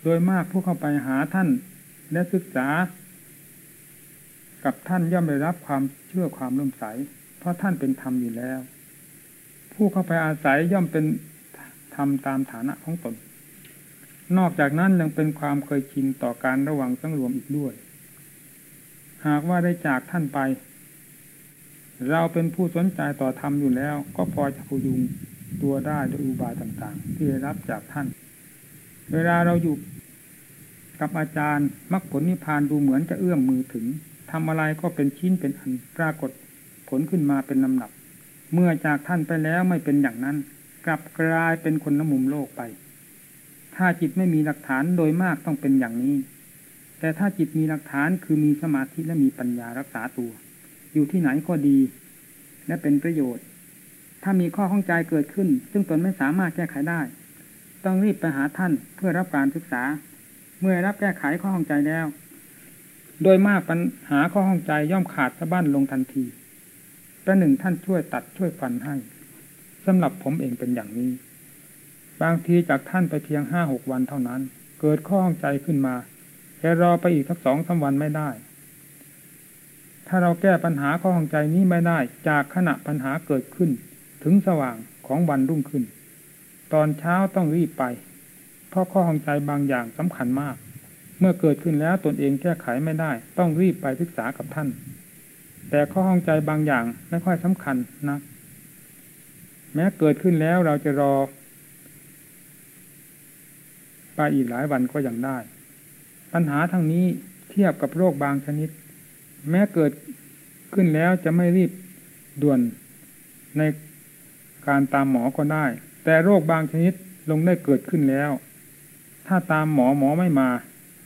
โดยมากผู้เข้าไปหาท่านและศึกษา กับท่านย่อมได้รับความเชื่อความร่มใส เพราะท่านเป็นธรรมอยู่แล้ว ผู้เข้าไปอาศัยย่อมเป็นธรรมตามฐานะของตน นอกจากนั้นยังเป็นความเคยชินต่อการระวังสังรวมอีกด้วย หากว่าได้จากท่านไป เราเป็นผู้สนใจต่อธรรมอยู่แล้ว ก็พอจะพยุงตัวได้ด้วยอุบายต่างๆ ที่ได้รับจากท่าน เวลาเราอยู่กับอาจารย์มรรคผลนิพพานดูเหมือนจะเอื้อมมือถึงทำอะไรก็เป็นชิ้นเป็นอันปรากฏผลขึ้นมาเป็นลำดับ เมื่อจากท่านไปแล้วไม่เป็นอย่างนั้น กลับกลายเป็นคนละมุมโลกไป ถ้าจิตไม่มีหลักฐานโดยมากต้องเป็นอย่างนี้ แต่ถ้าจิตมีหลักฐานคือมีสมาธิและมีปัญญารักษาตัว อยู่ที่ไหนก็ดี และเป็นประโยชน์ ถ้ามีข้อข้องใจเกิดขึ้น ซึ่งตนไม่สามารถแก้ไขได้ ต้องรีบไปหาท่านเพื่อรับการศึกษา เมื่อรับแก้ไขข้อข้องใจแล้ว โดยมากปัญหาข้อข้องใจย่อมขาดสะบั้นลงทันทีประหนึ่งท่านช่วยตัดช่วยฟันให้สำหรับผมเองเป็นอย่างนี้ บางทีจากท่านไปเพียงห้าหกวันเท่านั้น เกิดข้อข้องใจขึ้นมา แต่รอไปอีกสักสองสาวันไม่ได้ ถ้าเราแก้ปัญหาข้อข้องใจนี้ไม่ได้ จากขณะปัญหาเกิดขึ้น ถึงสว่างของวันรุ่งขึ้น ตอนเช้าต้องรีบไป เพราะข้อข้องใจบางอย่างสำคัญมาก เมื่อเกิดขึ้นแล้วตนเองแก้ไขไม่ได้ ต้องรีบไปศึกษากับท่าน แต่ข้อข้องใจบางอย่างไม่ค่อยสำคัญนะแม้เกิดขึ้นแล้วเราจะรอไปอีกหลายวันก็ยังได้ ปัญหาทางนี้เทียบกับโรคบางชนิด แม้เกิดขึ้นแล้วจะไม่รีบด่วนในการตามหมอก็ได้ แต่โรคบางชนิดลงได้เกิดขึ้นแล้ว ถ้าตามหมอหมอไม่มา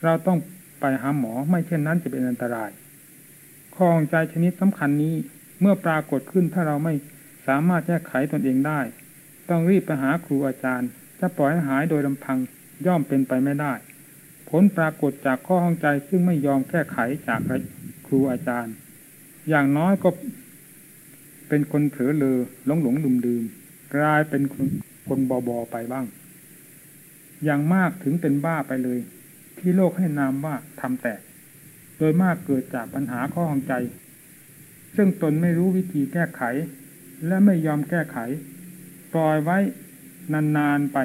เราต้องไปหาหมอไม่เช่นนั้นจะเป็นอันตรายข้องใจชนิดสำคัญนี้เมื่อปรากฏขึ้นถ้าเราไม่สามารถแก้ไขตนเองได้ ต้องรีบไปหาครูอาจารย์ จะปล่อยให้หายโดยลำพังย่อมเป็นไปไม่ได้ ผลปรากฏจากข้อห้องใจซึ่งไม่ยอมแก้ไขจากครูอาจารย์ อย่างน้อยก็เป็นคนเผลอเลอหลงหลงลืมลืมกลายเป็นคนคนบอบอไปบ้าง อย่างมากถึงเป็นบ้าไปเลย ที่โลกให้นามว่าทำแตก โดยมากเกิดจากปัญหาข้อห้องใจ ซึ่งตนไม่รู้วิธีแก้ไข และไม่ยอมแก้ไข ปล่อยไว้นานๆไป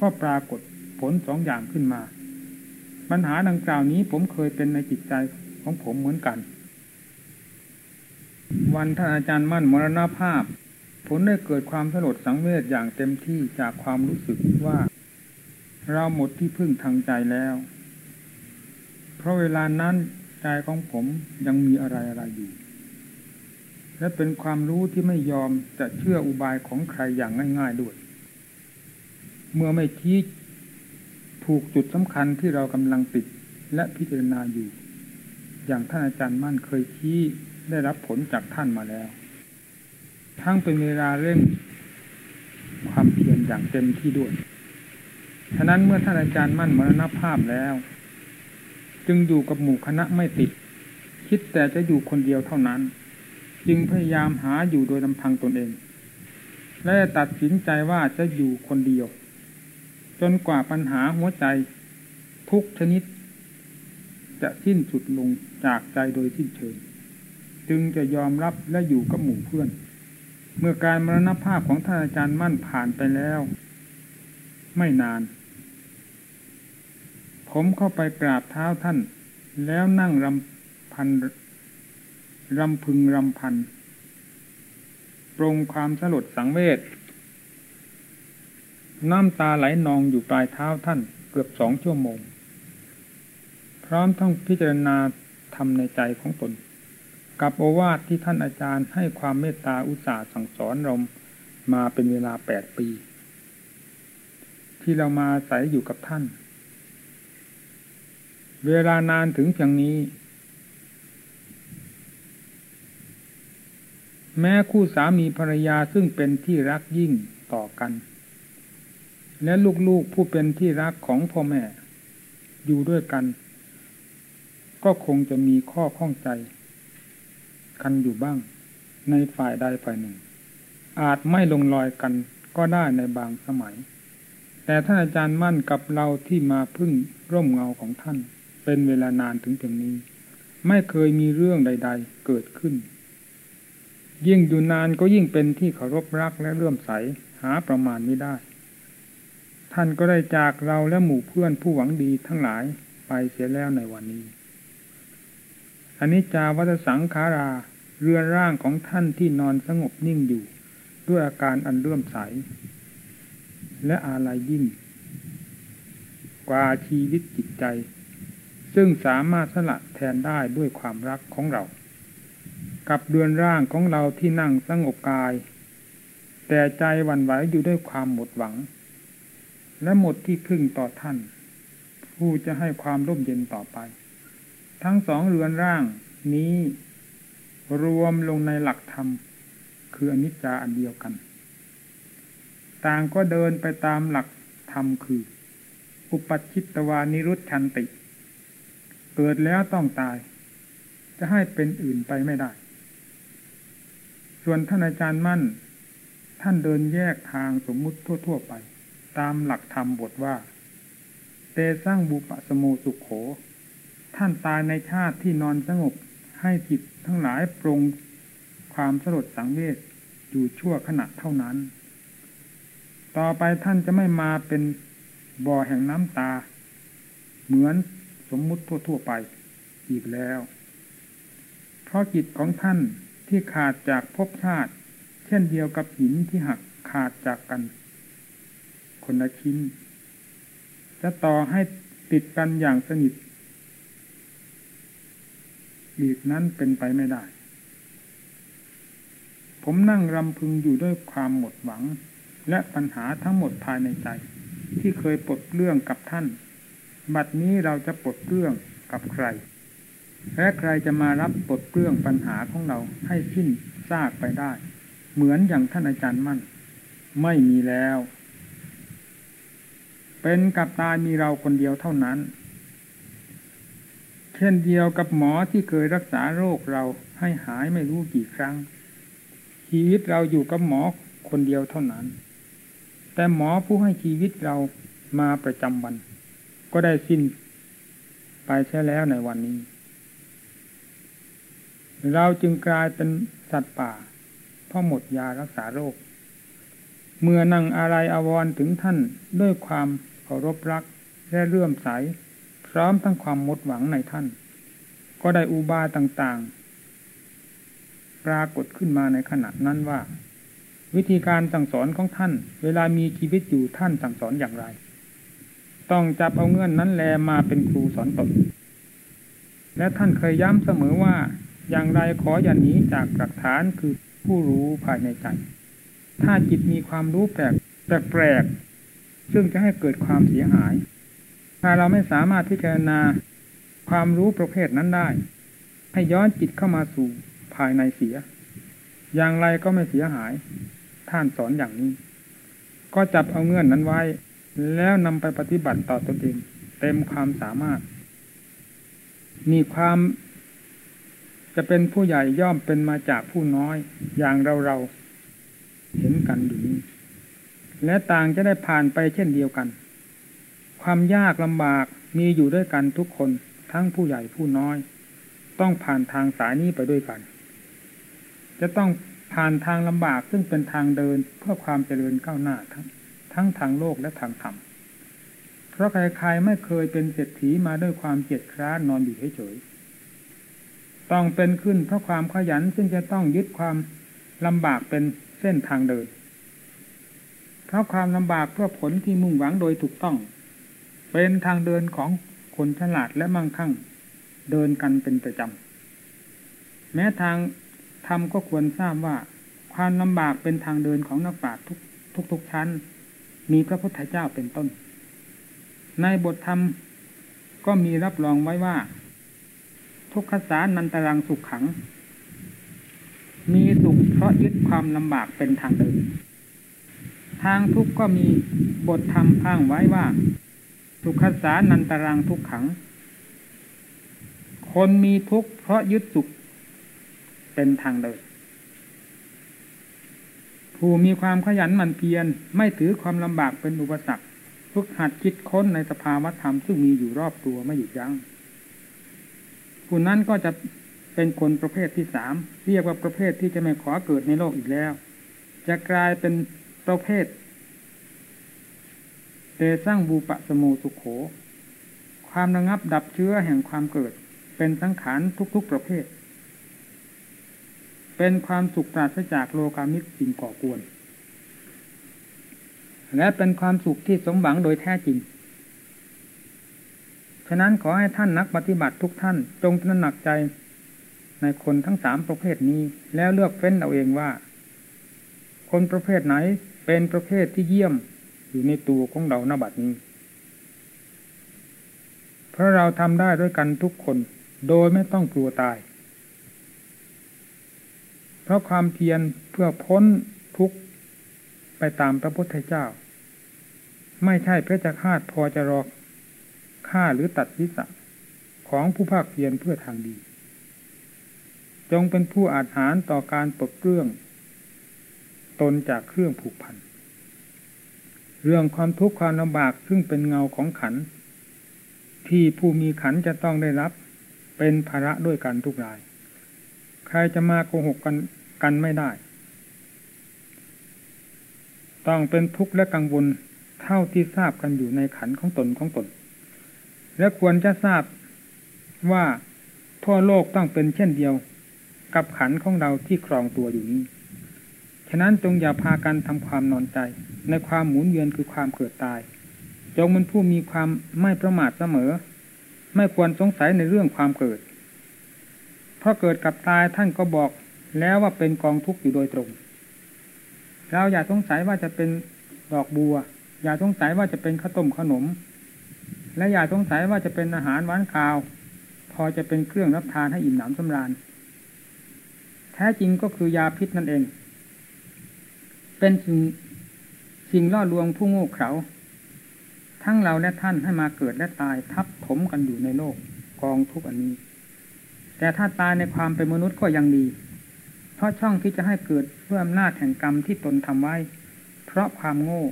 ก็ปรากฏผลสองอย่างขึ้นมา ปัญหาดังกล่าวนี้ผมเคยเป็นในจิตใจของผมเหมือนกัน วันท่านอาจารย์มั่นมรณภาพผมได้เกิดความสลดสังเวชอย่างเต็มที่จากความรู้สึกว่า เราหมดที่พึ่งทางใจแล้ว เพราะเวลานั้นใจของผมยังมีอะไรอะไรอยู่ และเป็นความรู้ที่ไม่ยอมจะเชื่ออุบายของใครอย่างง่าย ๆด้วย เมื่อไม่ชี้ ถูกจุดสำคัญที่เรากำลังติดและพิจารณาอยู่ อย่างท่านอาจารย์มั่นเคยชี้ได้รับผลจากท่านมาแล้ว ทั้งเป็นเวลาเร่งความเพียรอย่างเต็มที่ด้วย ฉะนั้นเมื่อท่านอาจารย์มั่นมรณภาพแล้ว จึงอยู่กับหมู่คณะไม่ติด คิดแต่จะอยู่คนเดียวเท่านั้น จึงพยายามหาอยู่โดยลำพังตนเอง และตัดสินใจว่าจะอยู่คนเดียว จนกว่าปัญหาหัวใจทุกชนิด จะสิ้นสุดลงจากใจโดยสิ้นเชิง จึงจะยอมรับและอยู่กับหมู่เพื่อน เมื่อการมรณภาพของท่านอาจารย์มั่นผ่านไปแล้ว ไม่นาน ผมเข้าไปกราบเท้าท่าน แล้วนั่งรำพันรำพึงรำพัน ปรงความสลดสังเวช น้ำตาไหลนองอยู่ปลายเท้าท่านเกือบสองชั่วโมง พร้อมทั้งพิจารณาทำในใจของตน กับโอวาทที่ท่านอาจารย์ให้ความเมตตาอุตสาห์สั่งสอนเรามาเป็นเวลาแปดปี ที่เรามาอาศัยอยู่กับท่าน เวลานานถึงเพียงนี้ แม้คู่สามีภรรยาซึ่งเป็นที่รักยิ่งต่อกัน และลูกๆผู้เป็นที่รักของพ่อแม่ อยู่ด้วยกัน ก็คงจะมีข้อข้องใจ กันอยู่บ้าง ในฝ่ายใดฝ่ายหนึ่ง อาจไม่ลงรอยกันก็ได้ในบางสมัย แต่ท่านอาจารย์มั่นกับเราที่มาพึ่งร่มเงาของท่าน เป็นเวลานานถึงเพียงนี้ ไม่เคยมีเรื่องใด ๆ เกิดขึ้น ยิ่งอยู่นานก็ยิ่งเป็นที่เคารพรักและเลื่อมใสหาประมาณไม่ได้ ท่านก็ได้จากเราและหมู่เพื่อนผู้หวังดีทั้งหลายไปเสียแล้วในวันนี้อันนี้จาวัตสังขาราเรือนร่างของท่านที่นอนสงบนิ่งอยู่ ด้วยอาการอันเลื่อมใส และอาลัยยิ่ง กว่าชีวิตจิตใจ ซึ่งสามารถสละแทนได้ด้วยความรักของเรา กับเรือนร่างของเราที่นั่งสงบกาย แต่ใจวันไหวอยู่ด้วยความหมดหวัง และหมดที่พึ่งต่อท่าน ผู้จะให้ความร่มเย็นต่อไป ทั้งสองเรือนร่างนี้รวมลงในหลักธรรม คืออนิจจาอันเดียวกัน ต่างก็เดินไปตามหลักธรรมคือ อุปัชิตวานิรุตชันติ เกิดแล้วต้องตาย จะให้เป็นอื่นไปไม่ได้ ส่วนท่านอาจารย์มั่น ท่านเดินแยกทางสมมุติทั่ว ๆ ไป ตามหลักธรรมบทว่า เตสร้างบุปสมสุขโข ท่านตายในชาติที่นอนสงบให้จิตทั้งหลายปรงความสลดสังเวชอยู่ชั่วขณะเท่านั้น ต่อไปท่านจะไม่มาเป็นบ่อแห่งน้ำตา เหมือนสมมุติทั่ว ๆ ไปอีกแล้ว เพราะจิตของท่านที่ขาดจากภพชาติ เช่นเดียวกับหินที่หักขาดจากกัน คนละชิ้น จะต่อให้ติดกันอย่างสนิทอีกนั้นเป็นไปไม่ได้ ผมนั่งรำพึงอยู่ด้วยความหมดหวัง และปัญหาทั้งหมดภายในใจ ที่เคยปลดเรื่องกับท่าน บัดนี้เราจะปลดเรื่องกับใคร และใครจะมารับปลดเรื่องปัญหาของเราให้สิ้นซากไปได้ เหมือนอย่างท่านอาจารย์มั่น ไม่มีแล้ว เป็นกับตายมีเราคนเดียวเท่านั้น เช่นเดียวกับหมอที่เคยรักษาโรคเราให้หายไม่รู้กี่ครั้ง ชีวิตเราอยู่กับหมอคนเดียวเท่านั้น แต่หมอผู้ให้ชีวิตเรามาประจำวัน ก็ได้สิ้น ไปใช่แล้วในวันนี้ เราจึงกลายเป็นสัตว์ป่าเพราะหมดยารักษาโรค เมื่อนั่งอะไรอาวรถึงท่านด้วยความ เคารพรักและเลื่อมใส พร้อมทั้งความหมดหวังในท่าน ก็ได้อุบายต่างๆ ปรากฏขึ้นมาในขณะนั้นว่า วิธีการสั่งสอนของท่าน เวลามีชีวิตอยู่ท่านสั่งสอนอย่างไร ต้องจับเอาเงื่อนนั้นแลมาเป็นครูสอนตนและท่านเคยย้ำเสมอว่าอย่างไรขออย่าหนีจากหลักฐานคือผู้รู้ภายในใจ ถ้าจิตมีความรู้แปลกแปลก ซึ่งจะให้เกิดความเสียหาย ถ้าเราไม่สามารถพิจารณาความรู้ประเภทนั้นได้ ให้ย้อนจิตเข้ามาสู่ภายในเสีย อย่างไรก็ไม่เสียหาย ท่านสอนอย่างนี้ ก็จับเอาเงื่อนนั้นไว้ แล้วนำไปปฏิบัติต่อตนเองเต็มความสามารถ มีความจะเป็นผู้ใหญ่ย่อมเป็นมาจากผู้น้อย อย่างเราเราเห็นกันอยู่นี้ และต่างจะได้ผ่านไปเช่นเดียวกัน ความยากลำบากมีอยู่ด้วยกันทุกคนทั้งผู้ใหญ่ผู้น้อย ต้องผ่านทางสายนี้ไปด้วยกัน จะต้องผ่านทางลำบากซึ่งเป็นทางเดินเพื่อความเจริญก้าวหน้าทั้งทั้งทางโลกและทางธรรม เพราะใครๆไม่เคยเป็นเศรษฐีมาด้วยความเกียจคร้านนอนอยู่เฉยๆต้องเป็นขึ้นเพราะความขยันซึ่งจะต้องยึดความลำบากเป็นเส้นทางเดิน เพราะความลำบากเพื่อผลที่มุ่งหวังโดยถูกต้อง เป็นทางเดินของคนฉลาดและมั่งคั่ง เดินกันเป็นประจำ แม้ทางธรรมก็ควรทราบว่า ความลำบากเป็นทางเดินของนักปราชญ์ทุกทุกทุกชั้น มีพระพุทธเจ้าเป็นต้น ในบทธรรมก็มีรับรองไว้ว่า ทุกขสานันตรังสุขขัง มีสุขเพราะยึดความลำบากเป็นทางเดิน ทางทุกข์ก็มีบทธรรมอ้างไว้ว่า สุขสานันตรังทุกขัง คนมีทุกข์เพราะยึดสุขเป็นทางเดินผู้มีความขยันหมั่นเพียรไม่ถือความลำบากเป็นอุปสรรคฝึกหัดคิดค้นในสภาวธรรมซึ่งมีอยู่รอบตัวไม่หยุดยัง้งผู้นั้นก็จะเป็นคนประเภทที่สามเรียกว่าประเภทที่จะไม่ขอเกิดในโลกอีกแล้ว จะกลายเป็น ประเภทเตสร้างบูปะสมูสุขโข ความระงับดับเชื้อแห่งความเกิด เป็นสังขารทุกๆประเภท เป็นความสุขปราศจากโลกามิตรสิ่งก่อกวน และเป็นความสุขที่สมหวังโดยแท้จริงฉะนั้นขอให้ท่านนักปฏิบัติทุกท่าน จงตระหนักใจในคนทั้งสามประเภทนี้ แล้วเลือกเฟ้นเอาเองว่า คนประเภทไหน เป็นประเภทที่เยี่ยมอยู่ในตัวของเราหน้าบัดนี้ เพราะเราทำได้ด้วยกันทุกคนโดยไม่ต้องกลัวตาย เพราะความเพียรเพื่อพ้นทุกไปตามพระพุทธเจ้า ไม่ใช่เพระจะคาดพอจะรอกฆ่าหรือตัดวิสะของผู้ภาคเพียรเพื่อทางดี จงเป็นผู้อาจหารต่อการปลดเรื่อง ตนจากเครื่องผูกพัน เรื่องความทุกข์ความลำบากซึ่งเป็นเงาของขัน ที่ผู้มีขันจะต้องได้รับ เป็นภาระด้วยกันทุกราย ใครจะมาโกหกกันกันไม่ได้ ต้องเป็นทุกข์และกังวลเท่าที่ทราบกันอยู่ในขันของตนของตน และควรจะทราบว่าทั่วโลกต้องเป็นเช่นเดียว กับขันของเราที่ครองตัวอยู่นี้ ฉะนั้นจงอย่าพากันทำความนอนใจ ในความหมุนเวียนคือความเกิดตาย จงเป็นผู้มีความไม่ประมาทเสมอ ไม่ควรสงสัยในเรื่องความเกิด เพราะเกิดกับตายท่านก็บอกแล้วว่าเป็นกองทุกข์อยู่โดยตรง เราอย่าสงสัยว่าจะเป็นดอกบัว อย่าสงสัยว่าจะเป็นข้าวต้มขนม และอย่าสงสัยว่าจะเป็นอาหารหวานข้าว พอจะเป็นเครื่องรับทานให้อิ่มหนำสำราญ แท้จริงก็คือยาพิษนั่นเอง เป็นสิ่งสิ่งล่อลวงผู้โง่เขลาทั้งเราและท่านให้มาเกิดและตายทับถมกันอยู่ในโลกกองทุกอันนี้ แต่ถ้าตายในความเป็นมนุษย์ก็ยังดี เพราะช่องที่จะให้เกิดเพื่ออำนาจแห่งกรรมที่ตนทำไว้ เพราะความโง่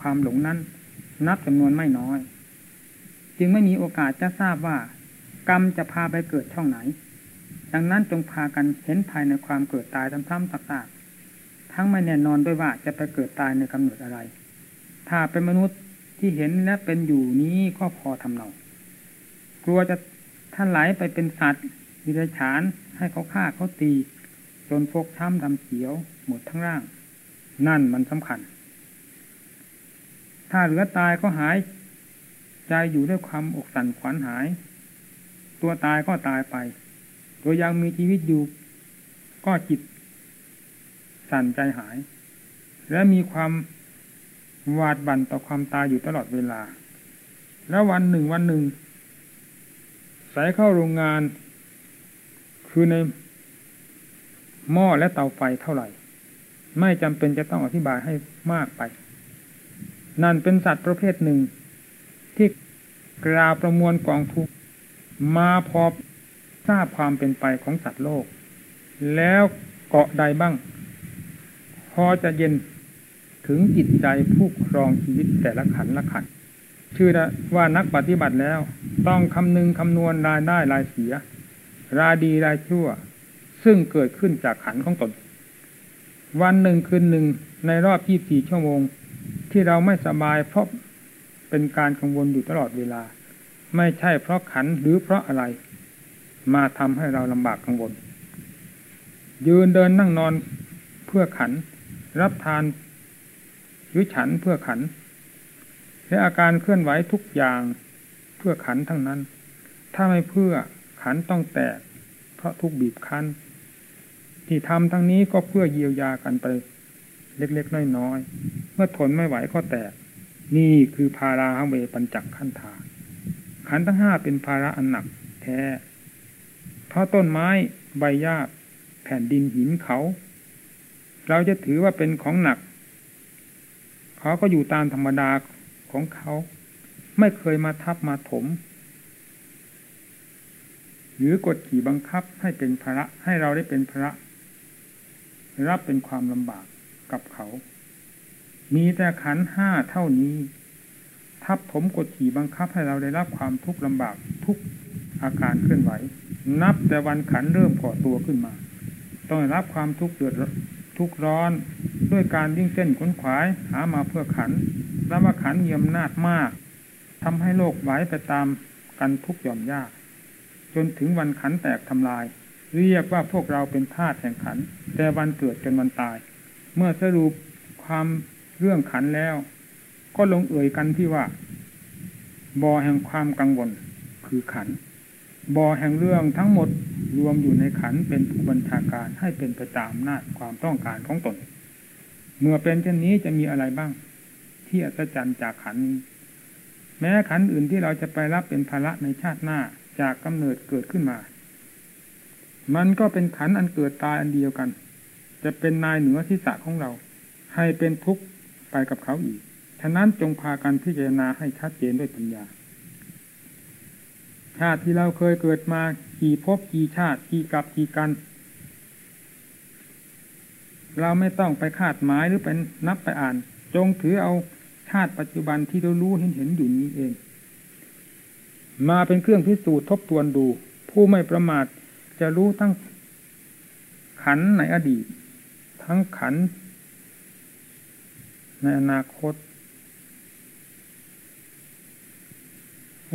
ความหลงนั้น นับจำนวนไม่น้อย จึงไม่มีโอกาสจะทราบว่า กรรมจะพาไปเกิดช่องไหน ดังนั้นจงพากันเห็นภายในความเกิดตายซ้ำๆซาก ทั้งไม่แน่นอนด้วยว่าจะไปเกิดตายในกำเนิดอะไร ถ้าเป็นมนุษย์ที่เห็นและเป็นอยู่นี้ก็พอทำเนากลัวจะท่านไหลไปเป็นสัตว์วิรฉานให้เขาฆ่าเขาตี จนฟกช้ำดำเขียว หมดทั้งร่าง นั่นมันสำคัญ ถ้าเหลือตายก็หาย ใจอยู่ด้วยความอกสั่นขวัญหาย ตัวตายก็ตายไป ตัวยังมีชีวิตอยู่ ก็จิต สั่นใจหาย และมีความหวาดบั่นต่อความตายอยู่ตลอดเวลา แล้ววันหนึ่งวันหนึ่งใส่เข้าโรงงาน คือในหม้อและเตาไฟเท่าไหร่ ไม่จำเป็นจะต้องอธิบายให้มากไป นั่นเป็นสัตว์ประเภทหนึ่ง ที่กราประมวลกองทุกมาพอทราบความเป็นไปของสัตว์โลก แล้วเกาะใดบ้าง พอจะเย็นถึงจิตใจผู้ครองชีวิตแต่ละขันละขันชื่อว่านักปฏิบัติแล้ว ต้องคำนึงคำนวณรายได้รายเสีย รายดีรายชั่ว ซึ่งเกิดขึ้นจากขันของตน วันหนึ่งคืนหนึ่งในรอบยี่สี่ชั่วโมง ที่เราไม่สบายเพราะเป็นการกังวลอยู่ตลอดเวลา ไม่ใช่เพราะขันหรือเพราะอะไร มาทำให้เราลำบากกังวล ยืนเดินนั่งนอนเพื่อขัน รับทานหรือฉันเพื่อขันและอาการเคลื่อนไหวทุกอย่างเพื่อขันทั้งนั้น ถ้าไม่เพื่อขันต้องแตก เพราะทุกบีบคั้น ที่ทำทั้งนี้ก็เพื่อเยียวยากันไป เล็กๆน้อยๆเมื่อทนไม่ไหวก็แตก นี่คือภาราเวปัญจักขั้นทาขันทั้งห้าเป็นภาระอันหนักแท้เพราะต้นไม้ใบหญ้าแผ่นดินหินเขา เราจะถือว่าเป็นของหนัก เขาก็อยู่ตามธรรมดาของเขา ไม่เคยมาทับมาถม หรือกดขี่บังคับให้เป็นภาระให้เราได้เป็นภาระ รับเป็นความลำบากกับเขา มีแต่ขันห้าเท่านี้ ทับผมกดขี่บังคับให้เราได้รับความทุกข์ลำบากทุกอาการเคลื่อนไหว นับแต่วันขันเริ่มก่อตัวขึ้นมา ต้องรับความทุกข์เดือด ทุกร้อนด้วยการยิ่งเส้นขนขวายหามาเพื่อขันแล้วว่าขันมีอำนาจมากทำให้โลกไหวไปตามกันทุกหย่อมยาก จนถึงวันขันแตกทำลาย เรียกว่าพวกเราเป็นธาตุแห่งขัน แต่วันเกิดจนวันตาย เมื่อสรุปความเรื่องขันแล้ว ก็ลงเอ่ยกันที่ว่าบ่อแห่งความกังวลคือขัน บ่อแห่งเรื่องทั้งหมดรวมอยู่ในขันเป็นผู้บัญชาการให้เป็นไปตามอำนาความต้องการของตน เมื่อเป็นเช่นนี้จะมีอะไรบ้าง ที่อัศจรรย์จากขันนี้ แม้ขันอื่นที่เราจะไปรับเป็นภาระในชาติหน้าจากกำเนิดเกิดขึ้นมา มันก็เป็นขันอันเกิดตายอันเดียวกัน จะเป็นนายเหนือที่สะของเรา ให้เป็นทุกข์ไปกับเขาอีก ฉะนั้นจงพากันพิจารณาให้ชัดเจนด้วยปัญญา ชาติที่เราเคยเกิดมากี่ภพกี่ชาติกี่กับกี่กัน เราไม่ต้องไปคาดหมายหรือเป็นนับไปอ่าน จงถือเอาชาติปัจจุบันที่เรารู้เห็นเห็นอยู่นี้เอง มาเป็นเครื่องพิสูจน์ทบทวนดู ผู้ไม่ประมาทจะรู้ทั้งขันในอดีต ทั้งขันในอนาคต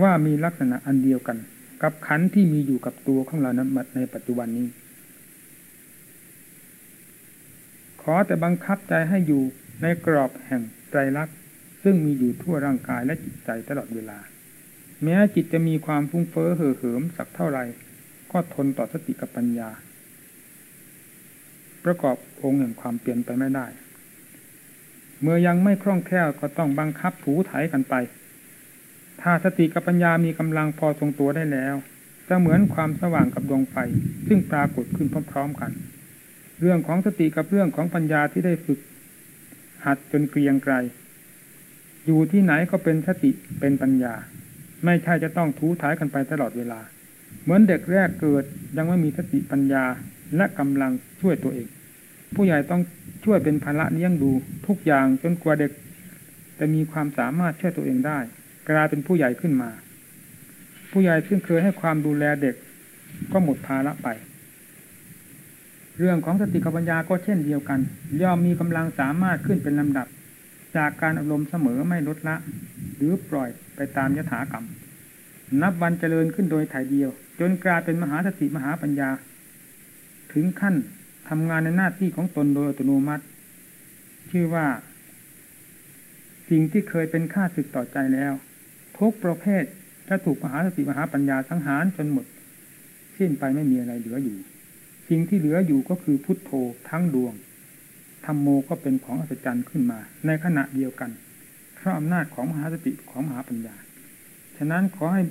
ว่ามีลักษณะอันเดียวกัน กับขันที่มีอยู่กับตัวของเรานั้นในปัจจุบันนี้ ขอแต่บังคับใจให้อยู่ในกรอบแห่งใจรักซึ่งมีอยู่ทั่วร่างกายและจิตใจตลอดเวลา แม้จิตจะมีความฟุ้งเฟ้อเห่อเหิมสักเท่าไรก็ทนต่อสติกับปัญญา ประกอบองค์แห่งความเปลี่ยนไปไม่ได้ เมื่อยังไม่คล่องแคล่วก็ต้องบังคับถูไถกันไป ถ้าสติกับปัญญามีกำลังพอทรงตัวได้แล้วจะเหมือนความสว่างกับดวงไฟ ซึ่งปรากฏขึ้นพร้อมๆกัน เรื่องของสติกับเรื่องของปัญญาที่ได้ฝึก หัดจนเกรียงไกรอยู่ที่ไหนก็เป็นสติเป็นปัญญา ไม่ใช่จะต้องทูถ่ายกันไปตลอดเวลา เหมือนเด็กแรกเกิดยังไม่มีสติปัญญาและกำลังช่วยตัวเอง ผู้ใหญ่ต้องช่วยเป็นภาระเลี้ยงดูทุกอย่างจนกว่าเด็กจะมีความสามารถช่วยตัวเองได้ กลายเป็นผู้ใหญ่ขึ้นมา ผู้ใหญ่ซึ่งเคยให้ความดูแลเด็กก็หมดภาระไป เรื่องของสติกัปัญญาก็เช่นเดียวกัน ย่อมมีกำลังสามารถขึ้นเป็นลำดับ จากการอบรมเสมอไม่ลดละ หรือปล่อยไปตามยถากรรม นับวันเจริญขึ้นโดยถ่ายเดียว จนกลายเป็นมหาสติมหาปัญญา ถึงขั้นทำงานในหน้าที่ของตนโดยอัตโนมัติ ชื่อว่า สิ่งที่เคยเป็นค่าศึกต่อใจแล้ว ทุกประเภทถ้าถูกมหาสติมหาปัญญาสังหารจนหมดสิ้นไปไม่มีอะไรเหลืออยู่ สิ่งที่เหลืออยู่ก็คือพุทโธทั้งดวงธรรมโมก็เป็นของอัศจรรย์ขึ้นมา ในขณะเดียวกันเพราะอำนาจของมหาสติของมหาปัญญา ฉะนั้นขอให้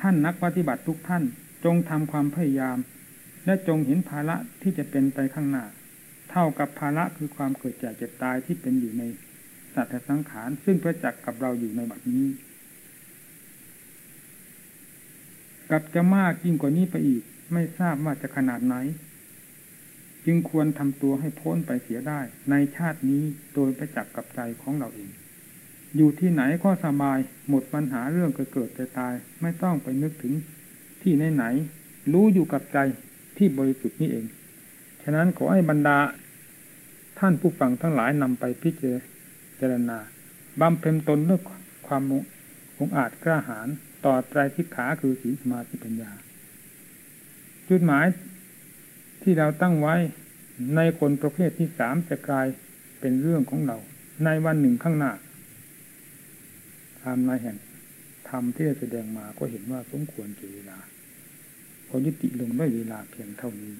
ท่านนักปฏิบัติทุกท่านจงทำความพยายาม และจงเห็นภาระที่จะเป็นไปข้างหน้า เท่ากับภาระคือความเกิดแก่เจ็บตายที่เป็นอยู่ใน สัตว์สังขารซึ่งประจักษ์กับเราอยู่ในบัดนี้ กับจะมากยิ่งกว่านี้ไปอีก ไม่ทราบว่าจะขนาดไหน จึงควรทำตัวให้พ้นไปเสียได้ ในชาตินี้โดยประจักษ์กับใจของเราเอง อยู่ที่ไหนก็สบายหมดปัญหาเรื่องเกิดเกิดตาย ไม่ต้องไปนึกถึงที่ไหนไหน รู้อยู่กับใจที่บริสุทธิ์นี้เอง ฉะนั้นขอให้บรรดาท่านผู้ฟังทั้งหลายนำไปพิจาร จารณาบำเพ็ญตนด้วยความองอาจกล้าหาญต่อไตรทิศขาคือสีสมาธิปัญญา จุดหมายที่เราตั้งไว้ในคนประเภทที่สามจะกลายเป็นเรื่องของเรา ในวันหนึ่งข้างหน้าทำนายแห่งธรรมที่ได้แสดงมาก็เห็นว่าสมควรแก่เวลาพอยุติลงด้วยเวลาเพียงเท่านี้